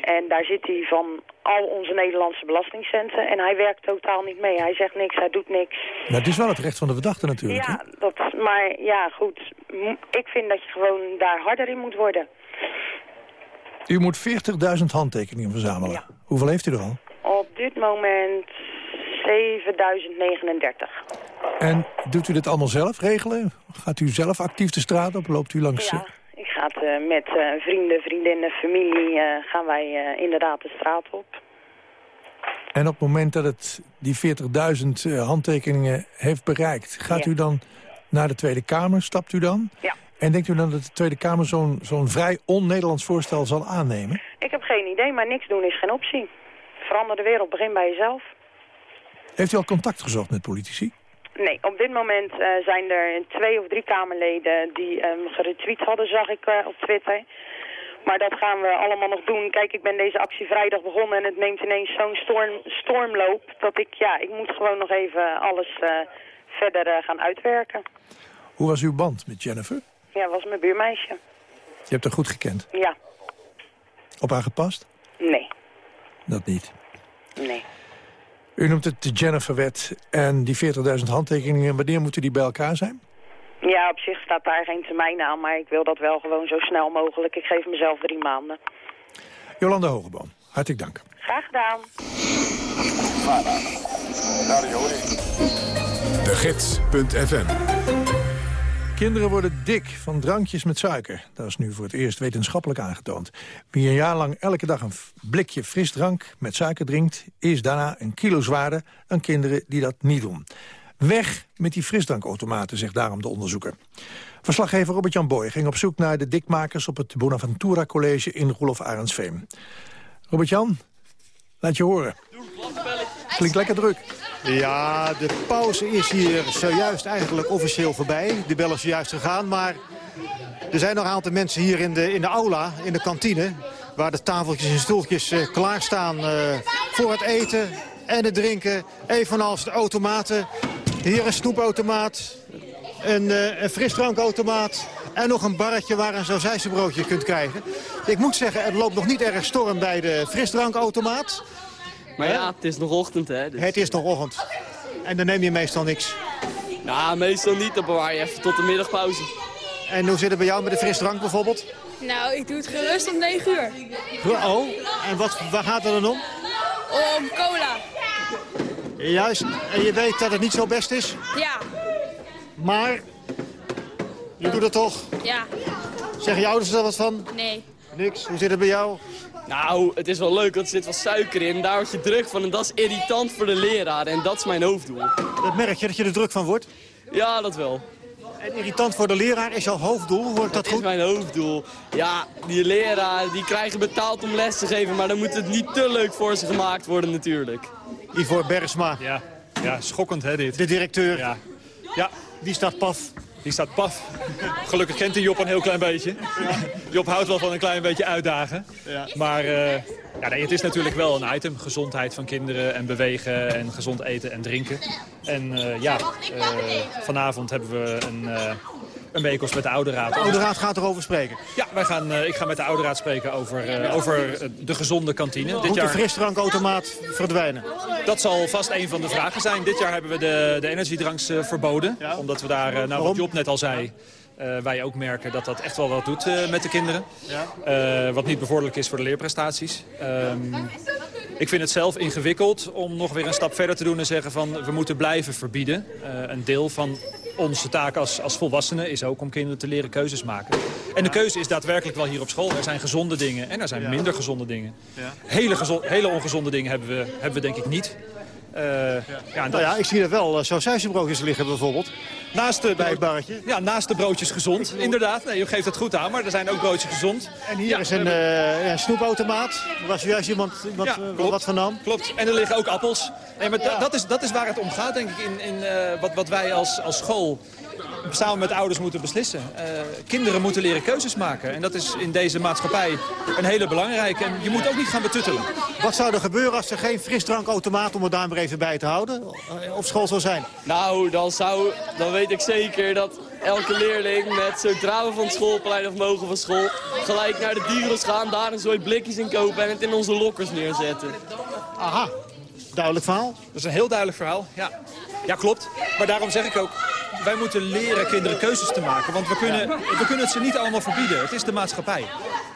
En daar zit hij van al onze Nederlandse belastingcenten. En hij werkt totaal niet mee. Hij zegt niks, hij doet niks. Maar het is wel het recht van de verdachte natuurlijk. Ja, dat, maar ja, goed. Ik vind dat je gewoon daar harder in moet worden. U moet 40.000 handtekeningen verzamelen. Ja. Hoeveel heeft u er al? Op dit moment 7039. En doet u dit allemaal zelf regelen? Gaat u zelf actief de straat op? Loopt u langs... Ja, ik ga het, uh, met uh, vrienden, vriendinnen, familie... Uh, gaan wij inderdaad de straat op. En op het moment dat het die 40.000 handtekeningen heeft bereikt... gaat Ja. u dan naar de Tweede Kamer? Stapt u dan? Ja. En denkt u dan dat de Tweede Kamer zo'n zo'n vrij on-Nederlands voorstel zal aannemen? Ik heb geen idee, maar niks doen is geen optie. Verander de wereld, begin bij jezelf. Heeft u al contact gezocht met politici? Nee, op dit moment eh, zijn er twee of drie Kamerleden die hem geretweet hadden, zag ik eh, op Twitter. Maar dat gaan we allemaal nog doen. Kijk, ik ben deze actie vrijdag begonnen en het neemt ineens zo'n storm, stormloop... dat ik, ja, ik moet gewoon nog even alles eh, verder gaan uitwerken. Hoe was uw band met Jennifer? Ja, was mijn buurmeisje. Je hebt haar goed gekend. Ja, Op haar gepast? nee, Dat niet. nee. U noemt het de Jennifer-wet en die 40.000 handtekeningen. Wanneer moeten die bij elkaar zijn? Ja, op zich staat daar geen termijn aan, maar ik wil dat wel gewoon zo snel mogelijk. Ik geef mezelf drie maanden. Jolanda Hogeboom, hartelijk dank. Graag gedaan. De Gids.fm Kinderen worden dik van drankjes met suiker. Dat is nu voor het eerst wetenschappelijk aangetoond. Wie een jaar lang elke dag een blikje frisdrank met suiker drinkt... is daarna een kilo zwaarder dan kinderen die dat niet doen. Weg met die frisdrankautomaten, zegt daarom de onderzoeker. Verslaggever Robert-Jan Boy ging op zoek naar de dikmakers... op het Bonaventura College in Roelof Arendsveen. Robert-Jan, laat je horen. Klinkt lekker druk. Ja, de pauze is hier zojuist eigenlijk officieel voorbij. De bel is zojuist gegaan, maar er zijn nog een aantal mensen hier in de, in de aula, in de kantine... waar de tafeltjes en stoeltjes eh, klaarstaan eh, voor het eten en het drinken. Evenals de automaten. Hier een snoepautomaat, een, eh, een frisdrankautomaat... en nog een barretje waar een sausijzenbroodje kunt krijgen. Ik moet zeggen, het loopt nog niet erg storm bij de frisdrankautomaat... Maar ja, het is nog ochtend, hè. Dus... Het is nog ochtend. En dan neem je meestal niks. Nou, meestal niet. Dan bewaar je even tot de middagpauze. En hoe zit het bij jou met de frisdrank bijvoorbeeld? Nou, ik doe het gerust om 9 uur. Oh, en wat, waar gaat het dan om? Om cola. Juist, en je weet dat het niet zo best is, Ja, maar je doet het toch. ja, Zeggen je ouders er wat van? nee. Niks. Hoe zit het bij jou? Nou, het is wel leuk, want er zit wat suiker in. Daar word je druk van en dat is irritant voor de leraar. En dat is mijn hoofddoel. Dat merk je dat je er druk van wordt? Ja, dat wel. En irritant voor de leraar is jouw hoofddoel, hoor ik dat, Dat is goed? mijn hoofddoel. Ja, die leraar die krijgen betaald om les te geven, maar dan moet het niet te leuk voor ze gemaakt worden natuurlijk. Ivor Bergsma. Ja, ja schokkend hè dit. De directeur. Ja. ja. Die staat paf. Die staat paf. Gelukkig kent hij Job een heel klein beetje. Job houdt wel van een klein beetje uitdagen. Maar eh, ja, nee, het is natuurlijk wel een item. Gezondheid van kinderen en bewegen en gezond eten en drinken. En eh, ja, eh, vanavond hebben we een, een bijeenkomst met de Oude Raad. De Oude Raad gaat erover spreken. Ja, wij gaan, eh, ik ga met de Oude Raad spreken over, eh, over eh, de gezonde kantine. Dit Moet de jaar... frisdrankautomaat verdwijnen? Dat zal vast een van de vragen zijn. Dit jaar hebben we de, de energiedranks verboden. Omdat we daar, nou, wat Job net al zei... eh, wij ook merken dat dat echt wel wat doet eh, met de kinderen. Eh, wat niet bevorderlijk is voor de leerprestaties. Ehm, ik vind het zelf ingewikkeld om nog weer een stap verder te doen en zeggen van... we moeten blijven verbieden. Eh, een deel van onze taak als, als volwassenen is ook om kinderen te leren keuzes maken. En de keuze is daadwerkelijk wel hier op school. Er zijn gezonde dingen en er zijn minder gezonde dingen. Hele, gezond, hele ongezonde dingen hebben we, hebben we denk ik niet. Eh, ja, en dat Nou ja, ik zie er wel uh, sausijzenbroodjes liggen bijvoorbeeld. Naast de. Ja, naast de broodjes gezond, inderdaad. Nee, je geeft het goed aan, maar er zijn ook broodjes gezond. En hier Ja, is een, eh, een snoepautomaat. Er was juist iemand, iemand Ja, eh, klopt. wat van nam. Klopt, en er liggen ook appels. Nee, maar da- dat, is, dat is waar het om gaat, denk ik, in, in eh, wat, wat wij als, als school samen met ouders moeten beslissen. Eh, kinderen moeten leren keuzes maken. En dat is in deze maatschappij een hele belangrijke. En je moet ook niet gaan betuttelen. Wat zou er gebeuren als er geen frisdrankautomaat, om het daar maar even bij te houden, eh, op school zou zijn? Nou, dan, zou, dan weet ik zeker dat elke leerling met zodra we van het schoolplein of mogen van school... gelijk naar de dierenros gaan, daar een soort blikjes in kopen en het in onze lokkers neerzetten. Aha, duidelijk verhaal. Dat is een heel duidelijk verhaal, ja. Ja, klopt. Maar daarom zeg ik ook, wij moeten leren kinderen keuzes te maken. Want we kunnen, we kunnen het ze niet allemaal verbieden. Het is de maatschappij.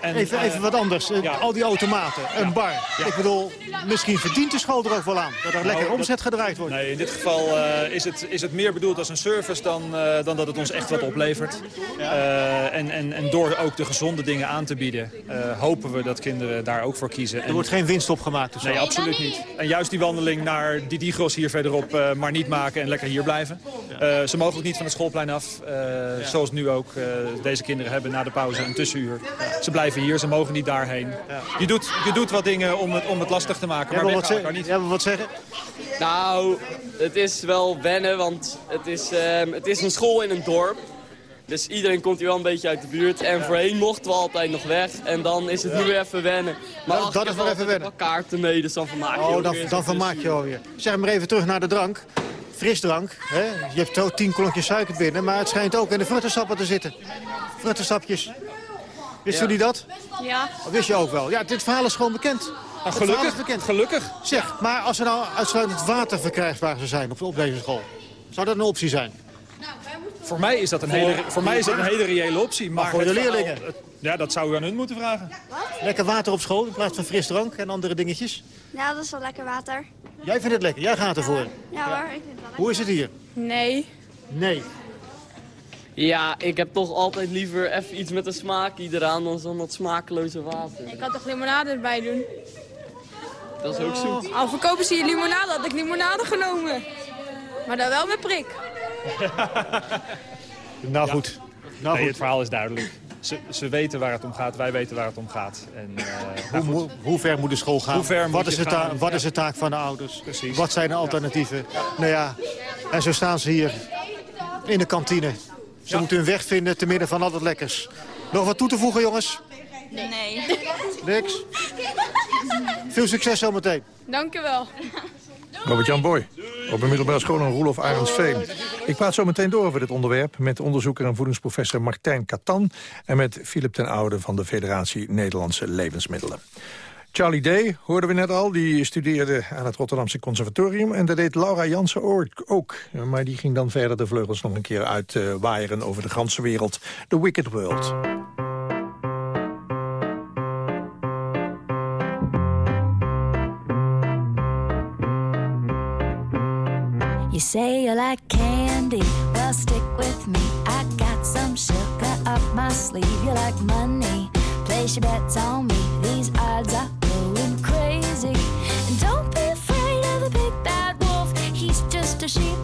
En, even, eh, even wat anders. Eh, Al die automaten, een bar. Ik bedoel, misschien verdient de school er ook wel aan. Dat er lekker Nou, omzet dat- gedraaid wordt. Nee, in dit geval eh, is, het, is het meer bedoeld als een service dan, dan dat het ons echt wat oplevert. En, en, en door ook de gezonde dingen aan te bieden, hopen we dat kinderen daar ook voor kiezen. Er wordt geen winst opgemaakt of zo? Nee, absoluut niet. En juist die wandeling naar die Digros hier verderop maar niet maken en lekker hier blijven. Ze mogen ook niet van het schoolplein af, zoals nu ook deze kinderen hebben na de pauze een tussenuur. Ze blijven hier, ze mogen niet daarheen. Je, doet, je doet wat dingen om het, om het lastig te maken, maar weg wat, elkaar ze- niet. jij wat zeggen? Nou, het is wel wennen, want het is, ehm, het is een school in een dorp. Dus iedereen komt hier wel een beetje uit de buurt. En voorheen mochten we altijd nog weg. En dan is het nu weer even wennen. Maar Dat- is wel even wat kaarten mee, dus dan vermaak je Oh, dan, weer dan zo'n vermaak je alweer. Zeg maar even terug naar de drank. Frisdrank. Hè? Je hebt zo tien klontjes suiker binnen. Maar het schijnt ook in de vruchtensappen te zitten. Vruchtensapjes. Wisten jullie dat? Ja. Dat wist je ook wel. Ja, dit verhaal is gewoon bekend. Verhaal gelukkig, is bekend. gelukkig. Zeg, maar als er nou uitsluitend water verkrijgbaar zou zijn op, op deze school... zou dat een optie zijn? Voor mij is dat een hele, voor mij is dat een hele reële optie. Maar, voor de leerlingen? ja, dat zou u aan hun moeten vragen. Lekker water op school in plaats van frisdrank en andere dingetjes? Ja, dat is wel lekker water. Jij vindt het lekker, jij gaat ervoor. Ja hoor, ik vind het wel lekker. Hoe is het hier? Nee. Nee. Ja, ik heb toch altijd liever even iets met een smaakje eraan dan zo'n dat smakeloze water. Ik had toch limonade erbij doen? Dat is ook zoet. Al verkopen ze hier limonade, had ik limonade genomen. Maar dan wel met prik. Nou goed. Nou nee, goed. het verhaal is duidelijk. Ze, ze weten waar het om gaat, wij weten waar het om gaat. En, eh, Hoe, nou goed. mo- hoe ver moet de school gaan? Hoe ver moet wat je is, de gaan? ta- wat Ja. is de taak van de ouders? Precies. Wat zijn de alternatieven? Nou ja, en zo staan ze hier in de kantine. Ze moeten hun weg vinden te midden van al het lekkers. Nog wat toe te voegen, jongens? Nee. Niks? Veel succes zometeen. Dank u wel. Robert-Jan Boy, op een middelbare school in Roelof Arendsveen. Ik praat zo meteen door over dit onderwerp... met onderzoeker en voedingsprofessor Martijn Katan... en met Philip ten Oude van de Federatie Nederlandse Levensmiddelen. Charlie Day, hoorden we net al, die studeerde aan het Rotterdamse Conservatorium... en dat deed Laura Jansen ook-. Maar die ging dan verder de vleugels nog een keer uitwaaieren over de ganse wereld. The Wicked World. You say you like candy, well stick with me. I got some sugar up my sleeve. You like money, place your bets on me. These odds are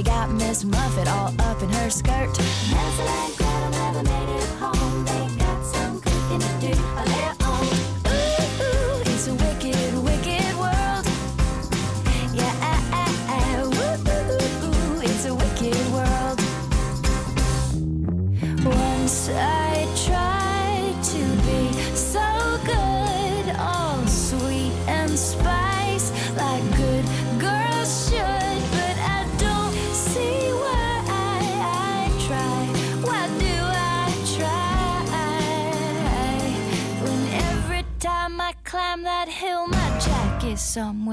She got Miss Muffet all up in her skirt. Hansel and Gretel never made it home. They got some cooking to do. Ooh, ooh, it's a wicked, wicked world. Yeah, ooh, ooh, ooh, it's a wicked world. Once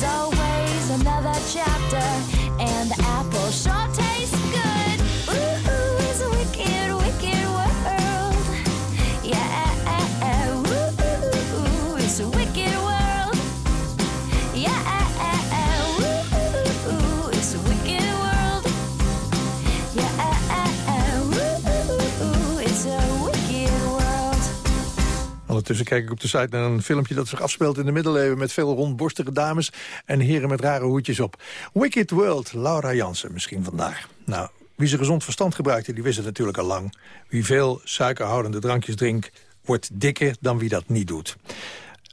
So Ondertussen kijk ik op de site naar een filmpje dat zich afspeelt in de middeleeuwen... met veel rondborstige dames en heren met rare hoedjes op. Wicked World, Laura Jansen misschien vandaag. Nou, wie zijn gezond verstand gebruikte, die wist het natuurlijk al lang. Wie veel suikerhoudende drankjes drinkt, wordt dikker dan wie dat niet doet.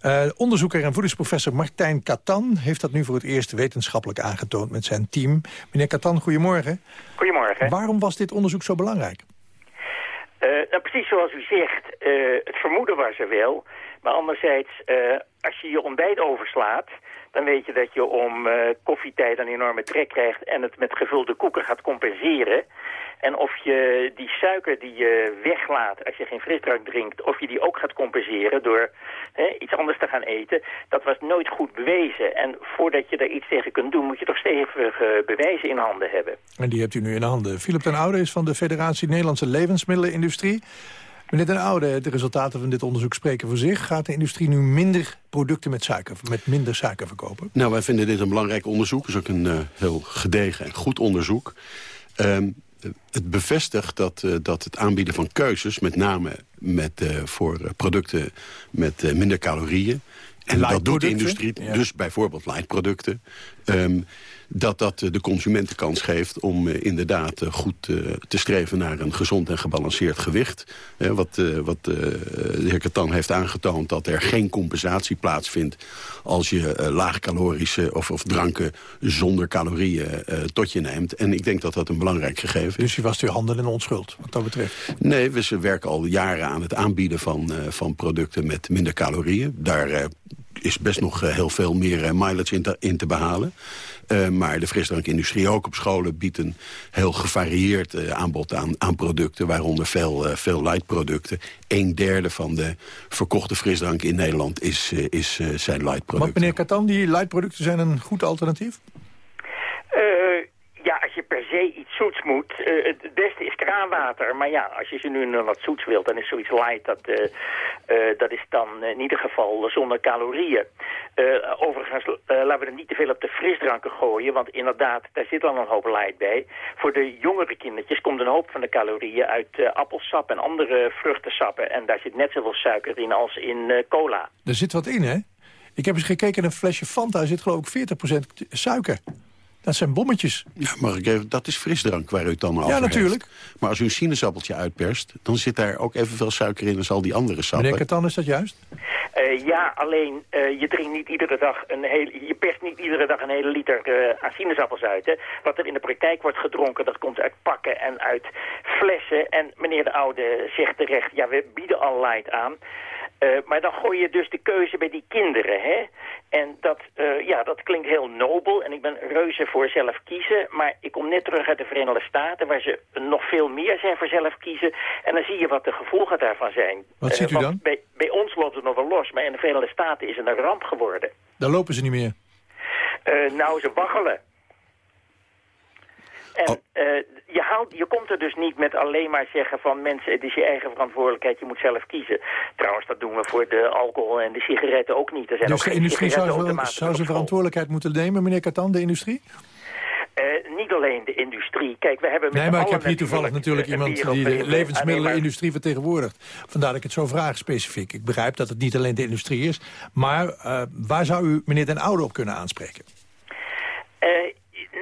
Eh, onderzoeker en voedingsprofessor Martijn Katan... heeft dat nu voor het eerst wetenschappelijk aangetoond met zijn team. Meneer Katan, goedemorgen. Goedemorgen. Waarom was dit onderzoek zo belangrijk? Eh, nou, precies zoals u zegt, eh, het vermoeden was er wel. Maar anderzijds, eh, als je je ontbijt overslaat... dan weet je dat je om eh, koffietijd een enorme trek krijgt... en het met gevulde koeken gaat compenseren. En of je die suiker die je weglaat als je geen frisdrank drinkt... of je die ook gaat compenseren door hè, iets anders te gaan eten... dat was nooit goed bewezen. En voordat je daar iets tegen kunt doen... moet je toch stevige bewijzen in handen hebben. En die hebt u nu in handen. Philip ten Oude is van de Federatie Nederlandse Levensmiddelenindustrie. Meneer Den Oude, de resultaten van dit onderzoek spreken voor zich. Gaat de industrie nu minder producten met, suiker, met minder suiker verkopen? Nou, wij vinden dit een belangrijk onderzoek. Het is ook een uh, heel gedegen en goed onderzoek. Um, het bevestigt dat, uh, dat het aanbieden van keuzes... met name met, uh, voor producten met minder calorieën... En dat doet de industrie, dus bijvoorbeeld lightproducten... Um, dat dat de consument de kans geeft om uh, inderdaad uh, goed te streven naar een gezond en gebalanceerd gewicht. wat wat de heer Katan heeft aangetoond dat er geen compensatie plaatsvindt als je laagcalorische of, of dranken zonder calorieën tot je neemt. En ik denk dat dat een belangrijk gegeven is. Dus je was uw handen in onschuld, wat dat betreft? Nee, we werken al jaren aan het aanbieden van, van producten met minder calorieën. Daar is best nog heel veel meer mileage in te, in te behalen. Uh, maar de frisdrankindustrie ook op scholen biedt een heel gevarieerd uh, aanbod aan, aan producten. Waaronder veel, uh, veel lightproducten. Een derde van de verkochte frisdrank in Nederland is, is, zijn lightproducten. Maar meneer Katan, die lightproducten zijn een goed alternatief? ja, als je per se zoets moet, uh, het beste is kraanwater. Maar ja, als je ze nu nog wat zoets wilt, dan is zoiets light, dat, uh, uh, dat is dan in ieder geval zonder calorieën. overigens, laten we er niet te veel op de frisdranken gooien, want inderdaad, daar zit al een hoop light bij. Voor de jongere kindertjes komt een hoop van de calorieën uit appelsap en andere vruchtensappen. En daar zit net zoveel suiker in als in cola. Er zit wat in, hè? Ik heb eens gekeken een flesje Fanta, zit geloof ik 40% suiker. Dat zijn bommetjes. Ja, mag ik even, dat is frisdrank waar u het dan over Ja, natuurlijk. Heeft. Maar als u een sinaasappeltje uitperst... dan zit daar ook evenveel suiker in als al die andere sappen. Meneer Katan, is dat juist? Uh, ja, alleen uh, je drinkt niet iedere dag een hele, je perst niet iedere dag een hele liter uh, aan sinaasappels uit. Hè. Wat er in de praktijk wordt gedronken, dat komt uit pakken en uit flessen. En meneer de Oude zegt terecht, ja, we bieden al light aan. Uh, maar dan gooi je dus de keuze bij die kinderen, hè? En dat, uh, ja, dat klinkt heel nobel en ik ben reuze voor zelf kiezen. Maar ik kom net terug uit de Verenigde Staten waar ze nog veel meer zijn voor zelf kiezen. En dan zie je wat de gevolgen daarvan zijn. Wat ziet u uh, dan? Bij, bij, ons loopt het nog wel los, maar in de Verenigde Staten is het een ramp geworden. Daar lopen ze niet meer? nou, ze waggelen. En oh. uh, je, haalt, je komt er dus niet met alleen maar zeggen van mensen, het is je eigen verantwoordelijkheid, je moet zelf kiezen. Trouwens, dat doen we voor de alcohol en de sigaretten ook niet. Er zijn dus ook de industrie zou, zou zijn verantwoordelijkheid moeten nemen, meneer Katan, de industrie? Uh, niet alleen de industrie. Kijk, we hebben met nee, maar ik heb hier toevallig natuurlijk iemand die de levensmiddelenindustrie vertegenwoordigt. Vandaar dat ik het zo vraag specifiek. Ik begrijp dat het niet alleen de industrie is. Maar uh, waar zou u meneer Den Oude op kunnen aanspreken? Uh,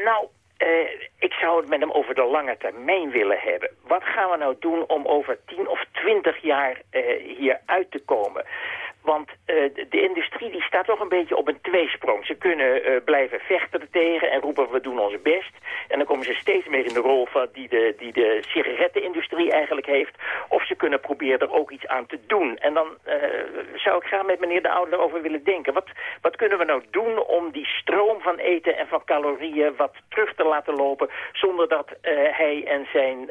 nou, uh, ik zou het met hem over de lange termijn willen hebben. Wat gaan we nou doen om over 10 of 20 jaar uh, hier uit te komen? Want uh, de industrie die staat toch een beetje op een tweesprong. Ze kunnen uh, blijven vechten er tegen en roepen we doen ons best. En dan komen ze steeds meer in de rol van die de, die de sigarettenindustrie eigenlijk heeft. Of ze kunnen proberen er ook iets aan te doen. En dan uh, zou ik graag met meneer De Oude over willen denken. Wat, wat kunnen we nou doen om die stroom van eten en van calorieën wat terug te laten lopen... zonder dat hij en zijn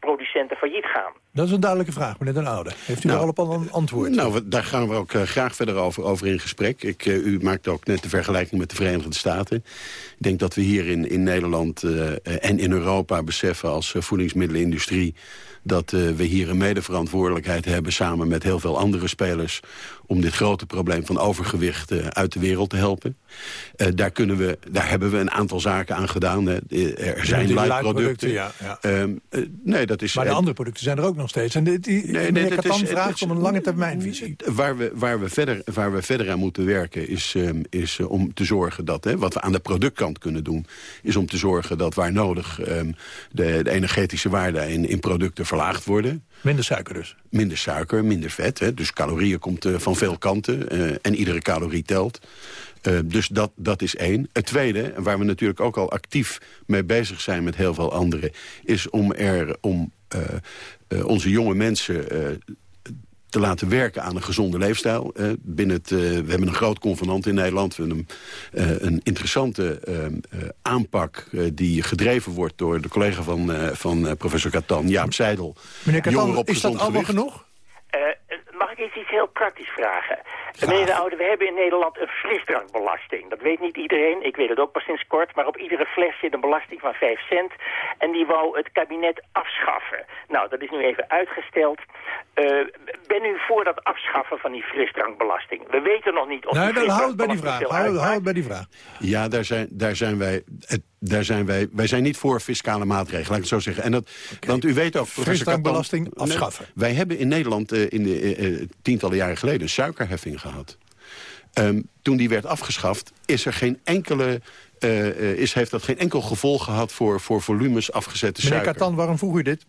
producenten failliet gaan? Dat is een duidelijke vraag, meneer Den Oude. Heeft u nou, daar al op een antwoord? Nou, daar gaan we ook uh, graag verder over, over in gesprek. Ik, uh, u maakt ook net de vergelijking met de Verenigde Staten. Ik denk dat we hier in, in Nederland uh, en in Europa beseffen als voedingsmiddelenindustrie dat we hier een medeverantwoordelijkheid hebben... samen met heel veel andere spelers... om dit grote probleem van overgewicht uh, uit de wereld te helpen. Uh, daar, kunnen we, daar hebben we een aantal zaken aan gedaan. Hè. Er zijn light producten. Ja, ja. Um, nee, dat is, maar de andere producten zijn er ook nog steeds. En die, die, nee, nee, Katan is, vraagt om een lange termijnvisie. Waar we, waar, we verder, waar we verder aan moeten werken is, um, is om te zorgen dat... Hè, wat we aan de productkant kunnen doen... is om te zorgen dat waar nodig um, de, de energetische waarde in, in producten verlaagd worden. Minder suiker dus? Minder suiker, minder vet. Hè. Dus calorieën komt uh, van veel kanten uh, en iedere calorie telt. Uh, dus dat, dat is één. Het tweede, waar we natuurlijk ook al actief mee bezig zijn met heel veel anderen... is om, er, om onze jonge mensen te laten werken aan een gezonde leefstijl. Uh, binnen het, uh, we hebben een groot convenant in Nederland. We hebben een, uh, een interessante aanpak die gedreven wordt... door de collega van, van professor Katan, Jaap Seidel. Meneer Katan, is dat allemaal gewicht. genoeg? mag ik eens iets heel praktisch vragen? Meneer de Oude, we hebben in Nederland een frisdrankbelasting. Dat weet niet iedereen, ik weet het ook pas sinds kort. Maar op iedere fles zit een belasting van 5 cent. En die wou het kabinet afschaffen. Nou, dat is nu even uitgesteld. Uh, ben u voor dat afschaffen van die frisdrankbelasting? We weten nog niet of nee, die dan hou het bij die vraag. frisdrankbelasting Hou, hou het bij die vraag. Ja, daar zijn, daar zijn wij... Het, daar zijn wij, wij zijn niet voor fiscale maatregelen, laat ik het zo zeggen. En dat, Want u weet ook... Frisdrankbelasting afschaffen. Nee, wij hebben in Nederland eh, in de, eh, eh, tientallen jaren geleden een suikerheffing gehad. Ehm, toen die werd afgeschaft, is er geen enkele, eh, eh, is, heeft dat geen enkel gevolg gehad voor, voor volumes afgezette Meneer suiker. Katan, waarom vroeg u dit?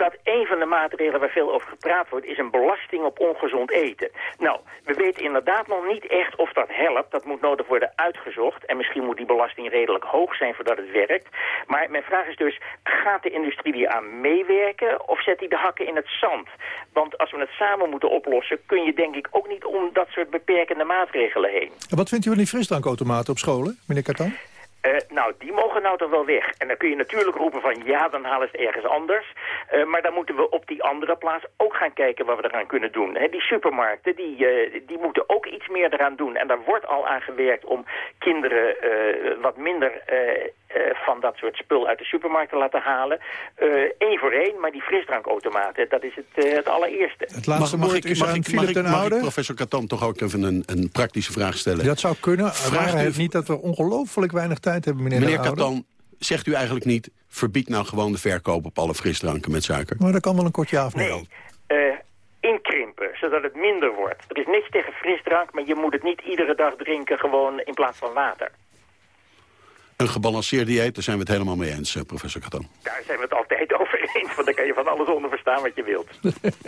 Omdat een van de maatregelen waar veel over gepraat wordt... is een belasting op ongezond eten. Nou, we weten inderdaad nog niet echt of dat helpt. Dat moet nodig worden uitgezocht. En misschien moet die belasting redelijk hoog zijn voordat het werkt. Maar mijn vraag is dus, gaat de industrie hier aan meewerken... of zet die de hakken in het zand? Want als we het samen moeten oplossen... kun je denk ik ook niet om dat soort beperkende maatregelen heen. En wat vindt u van die frisdrankautomaten op scholen, meneer Katan? Eh, nou, die mogen nou toch wel weg. En dan kun je natuurlijk roepen van ja, dan halen ze het ergens anders. Eh, maar dan moeten we op die andere plaats ook gaan kijken wat we eraan kunnen doen. Die supermarkten, die, eh, die moeten ook iets meer eraan doen. En daar wordt al aan gewerkt om kinderen wat minder van dat soort spul uit de supermarkt te laten halen. Eén voor één, maar die frisdrankautomaten, dat is het, eh, het allereerste. Het laatste mag, mag ik, mag ik, mag ik, mag ik professor Katan toch ook even een, een praktische vraag stellen? Dat zou kunnen. U- heeft niet dat we ongelooflijk weinig tijd hebben, meneer, Meneer. Katan, zegt u eigenlijk niet... verbied nou gewoon de verkoop op alle frisdranken met suiker? Maar dat kan wel een kort ja of nee. Nee, eh, inkrimpen, zodat het minder wordt. Er is niks tegen frisdrank, maar je moet het niet iedere dag drinken gewoon in plaats van water. Een gebalanceerd dieet, daar zijn we het helemaal mee eens, eh, professor Katan. Daar zijn we het altijd over eens, want dan kan je van alles onder verstaan wat je wilt.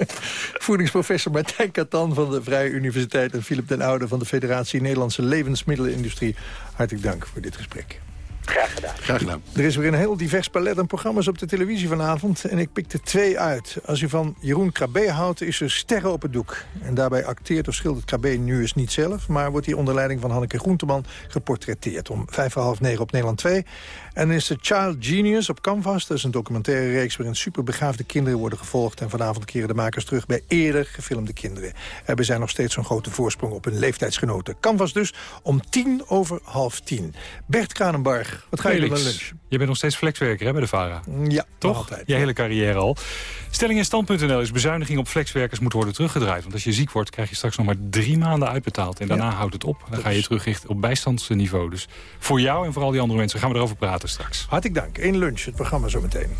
Voedingsprofessor Martijn Katan van de Vrije Universiteit... en Philip den Oude van de Federatie Nederlandse Levensmiddelenindustrie. Hartelijk dank voor dit gesprek. Graag gedaan. Graag gedaan. Er is weer een heel divers palet aan programma's op de televisie vanavond. En ik pik er twee uit. Als u van Jeroen Krabbe houdt, is er sterren op het doek. En daarbij acteert of schildert Krabbe nu eens niet zelf... maar wordt hij onder leiding van Hanneke Groenteman geportretteerd... om vijf voor half negen op Nederland 2. En dan is de Child Genius op Canvas. Dat is een documentaire reeks waarin superbegaafde kinderen worden gevolgd. En vanavond keren de makers terug bij eerder gefilmde kinderen. Hebben zij nog steeds zo'n grote voorsprong op hun leeftijdsgenoten. Canvas dus om tien over half tien. Bert Kranenbarg, wat ga je doen Felix, lunch? Je bent nog steeds flexwerker hè, bij de VARA. Ja, Toch? altijd. Je hele carrière al. Stelling in stand.nl is bezuiniging op flexwerkers moet worden teruggedraaid. Want als je ziek wordt krijg je straks nog maar drie maanden uitbetaald. En daarna houdt het op. Dan ga je terugrichten op bijstandsniveau. Dus voor jou en voor al die andere mensen gaan we erover praten straks. Hartelijk dank. Eén lunch, het programma zometeen.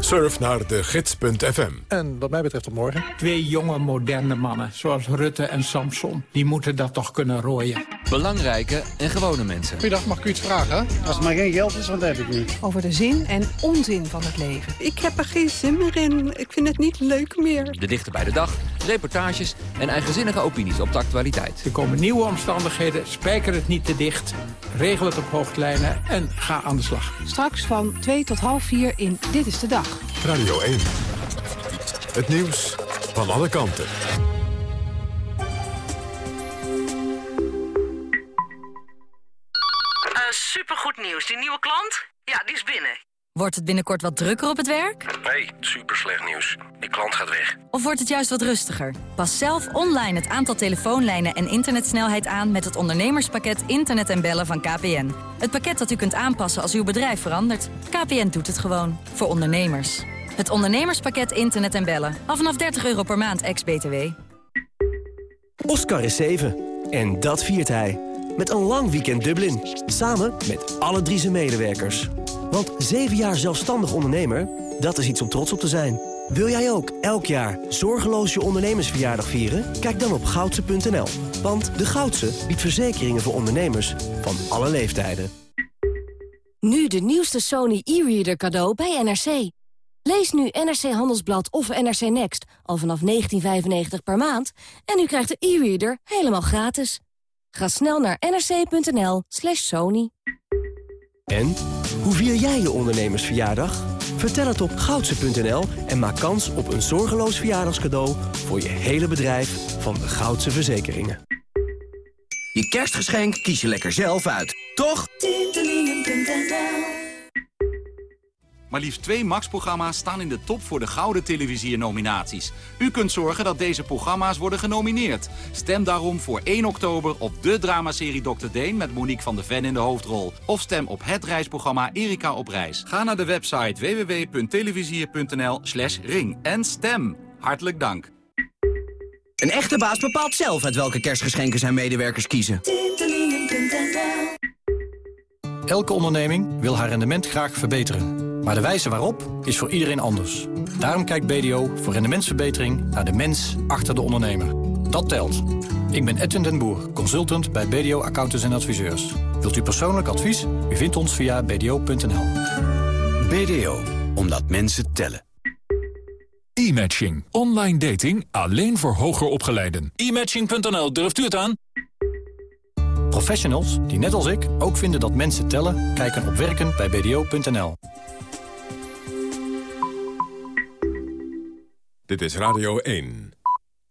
Surf naar de gids.fm. En wat mij betreft tot morgen. Twee jonge, moderne mannen, zoals Rutte en Samson. Die moeten dat toch kunnen rooien. Belangrijke en gewone mensen. Goeiedag, mag ik u iets vragen? Als het maar geen geld is, want dat heb ik niet. Over de zin en onzin van het leven. Ik heb er geen zin meer in. Ik vind het niet leuk meer. De dichter bij de dag, reportages en eigenzinnige opinies op de actualiteit. Er komen nieuwe omstandigheden, spijker het niet te dicht. Regel het op hoofdlijnen en ga aan de slag. Straks van 2 tot half 4 in Dit is de Dag. Radio 1. Het nieuws van alle kanten. Eh, supergoed nieuws. Die nieuwe klant? Ja, die is binnen. Wordt het binnenkort wat drukker op het werk? Nee, super slecht nieuws. Die klant gaat weg. Of wordt het juist wat rustiger? Pas zelf online het aantal telefoonlijnen en internetsnelheid aan... met het ondernemerspakket Internet en Bellen van KPN. Het pakket dat u kunt aanpassen als uw bedrijf verandert. KPN doet het gewoon. Voor ondernemers. Het ondernemerspakket Internet en Bellen. Af vanaf 30 euro per maand, ex-BTW. Oscar is 7. En dat viert hij. Met een lang weekend Dublin. Samen met alle drie zijn medewerkers. Want 7 jaar zelfstandig ondernemer, dat is iets om trots op te zijn. Wil jij ook elk jaar zorgeloos je ondernemersverjaardag vieren? Kijk dan op goudse.nl. Want de Goudse biedt verzekeringen voor ondernemers van alle leeftijden. Nu de nieuwste Sony e-reader cadeau bij NRC. Lees nu NRC Handelsblad of NRC Next al vanaf 19,95 per maand... en u krijgt de e-reader helemaal gratis. Ga snel naar nrc.nl slash sony. En, hoe vier jij je ondernemersverjaardag? Vertel het op goudse.nl en maak kans op een zorgeloos verjaardagscadeau... voor je hele bedrijf van de Goudse Verzekeringen. Je kerstgeschenk kies je lekker zelf uit, toch? Maar liefst twee Max-programma's staan in de top voor de Gouden Televisie-nominaties. U kunt zorgen dat deze programma's worden genomineerd. Stem daarom voor 1 oktober op de dramaserie Dr. Deen... met Monique van der Ven in de hoofdrol. Of stem op het reisprogramma Erika op reis. Ga naar de website www.televisier.nl slash ring en stem. Hartelijk dank. Een echte baas bepaalt zelf uit welke kerstgeschenken zijn medewerkers kiezen. Elke onderneming wil haar rendement graag verbeteren. Maar de wijze waarop is voor iedereen anders. Daarom kijkt BDO voor rendementsverbetering naar de mens achter de ondernemer. Dat telt. Ik ben Edwin den Boer, consultant bij BDO Accountants en Adviseurs. Wilt u persoonlijk advies? U vindt ons via bdo.nl. BDO, omdat mensen tellen. E-matching. Online dating alleen voor hoger opgeleiden. E-matching.nl, durft u het aan? Professionals die net als ik ook vinden dat mensen tellen... kijken op werken bij bdo.nl. Dit is Radio 1.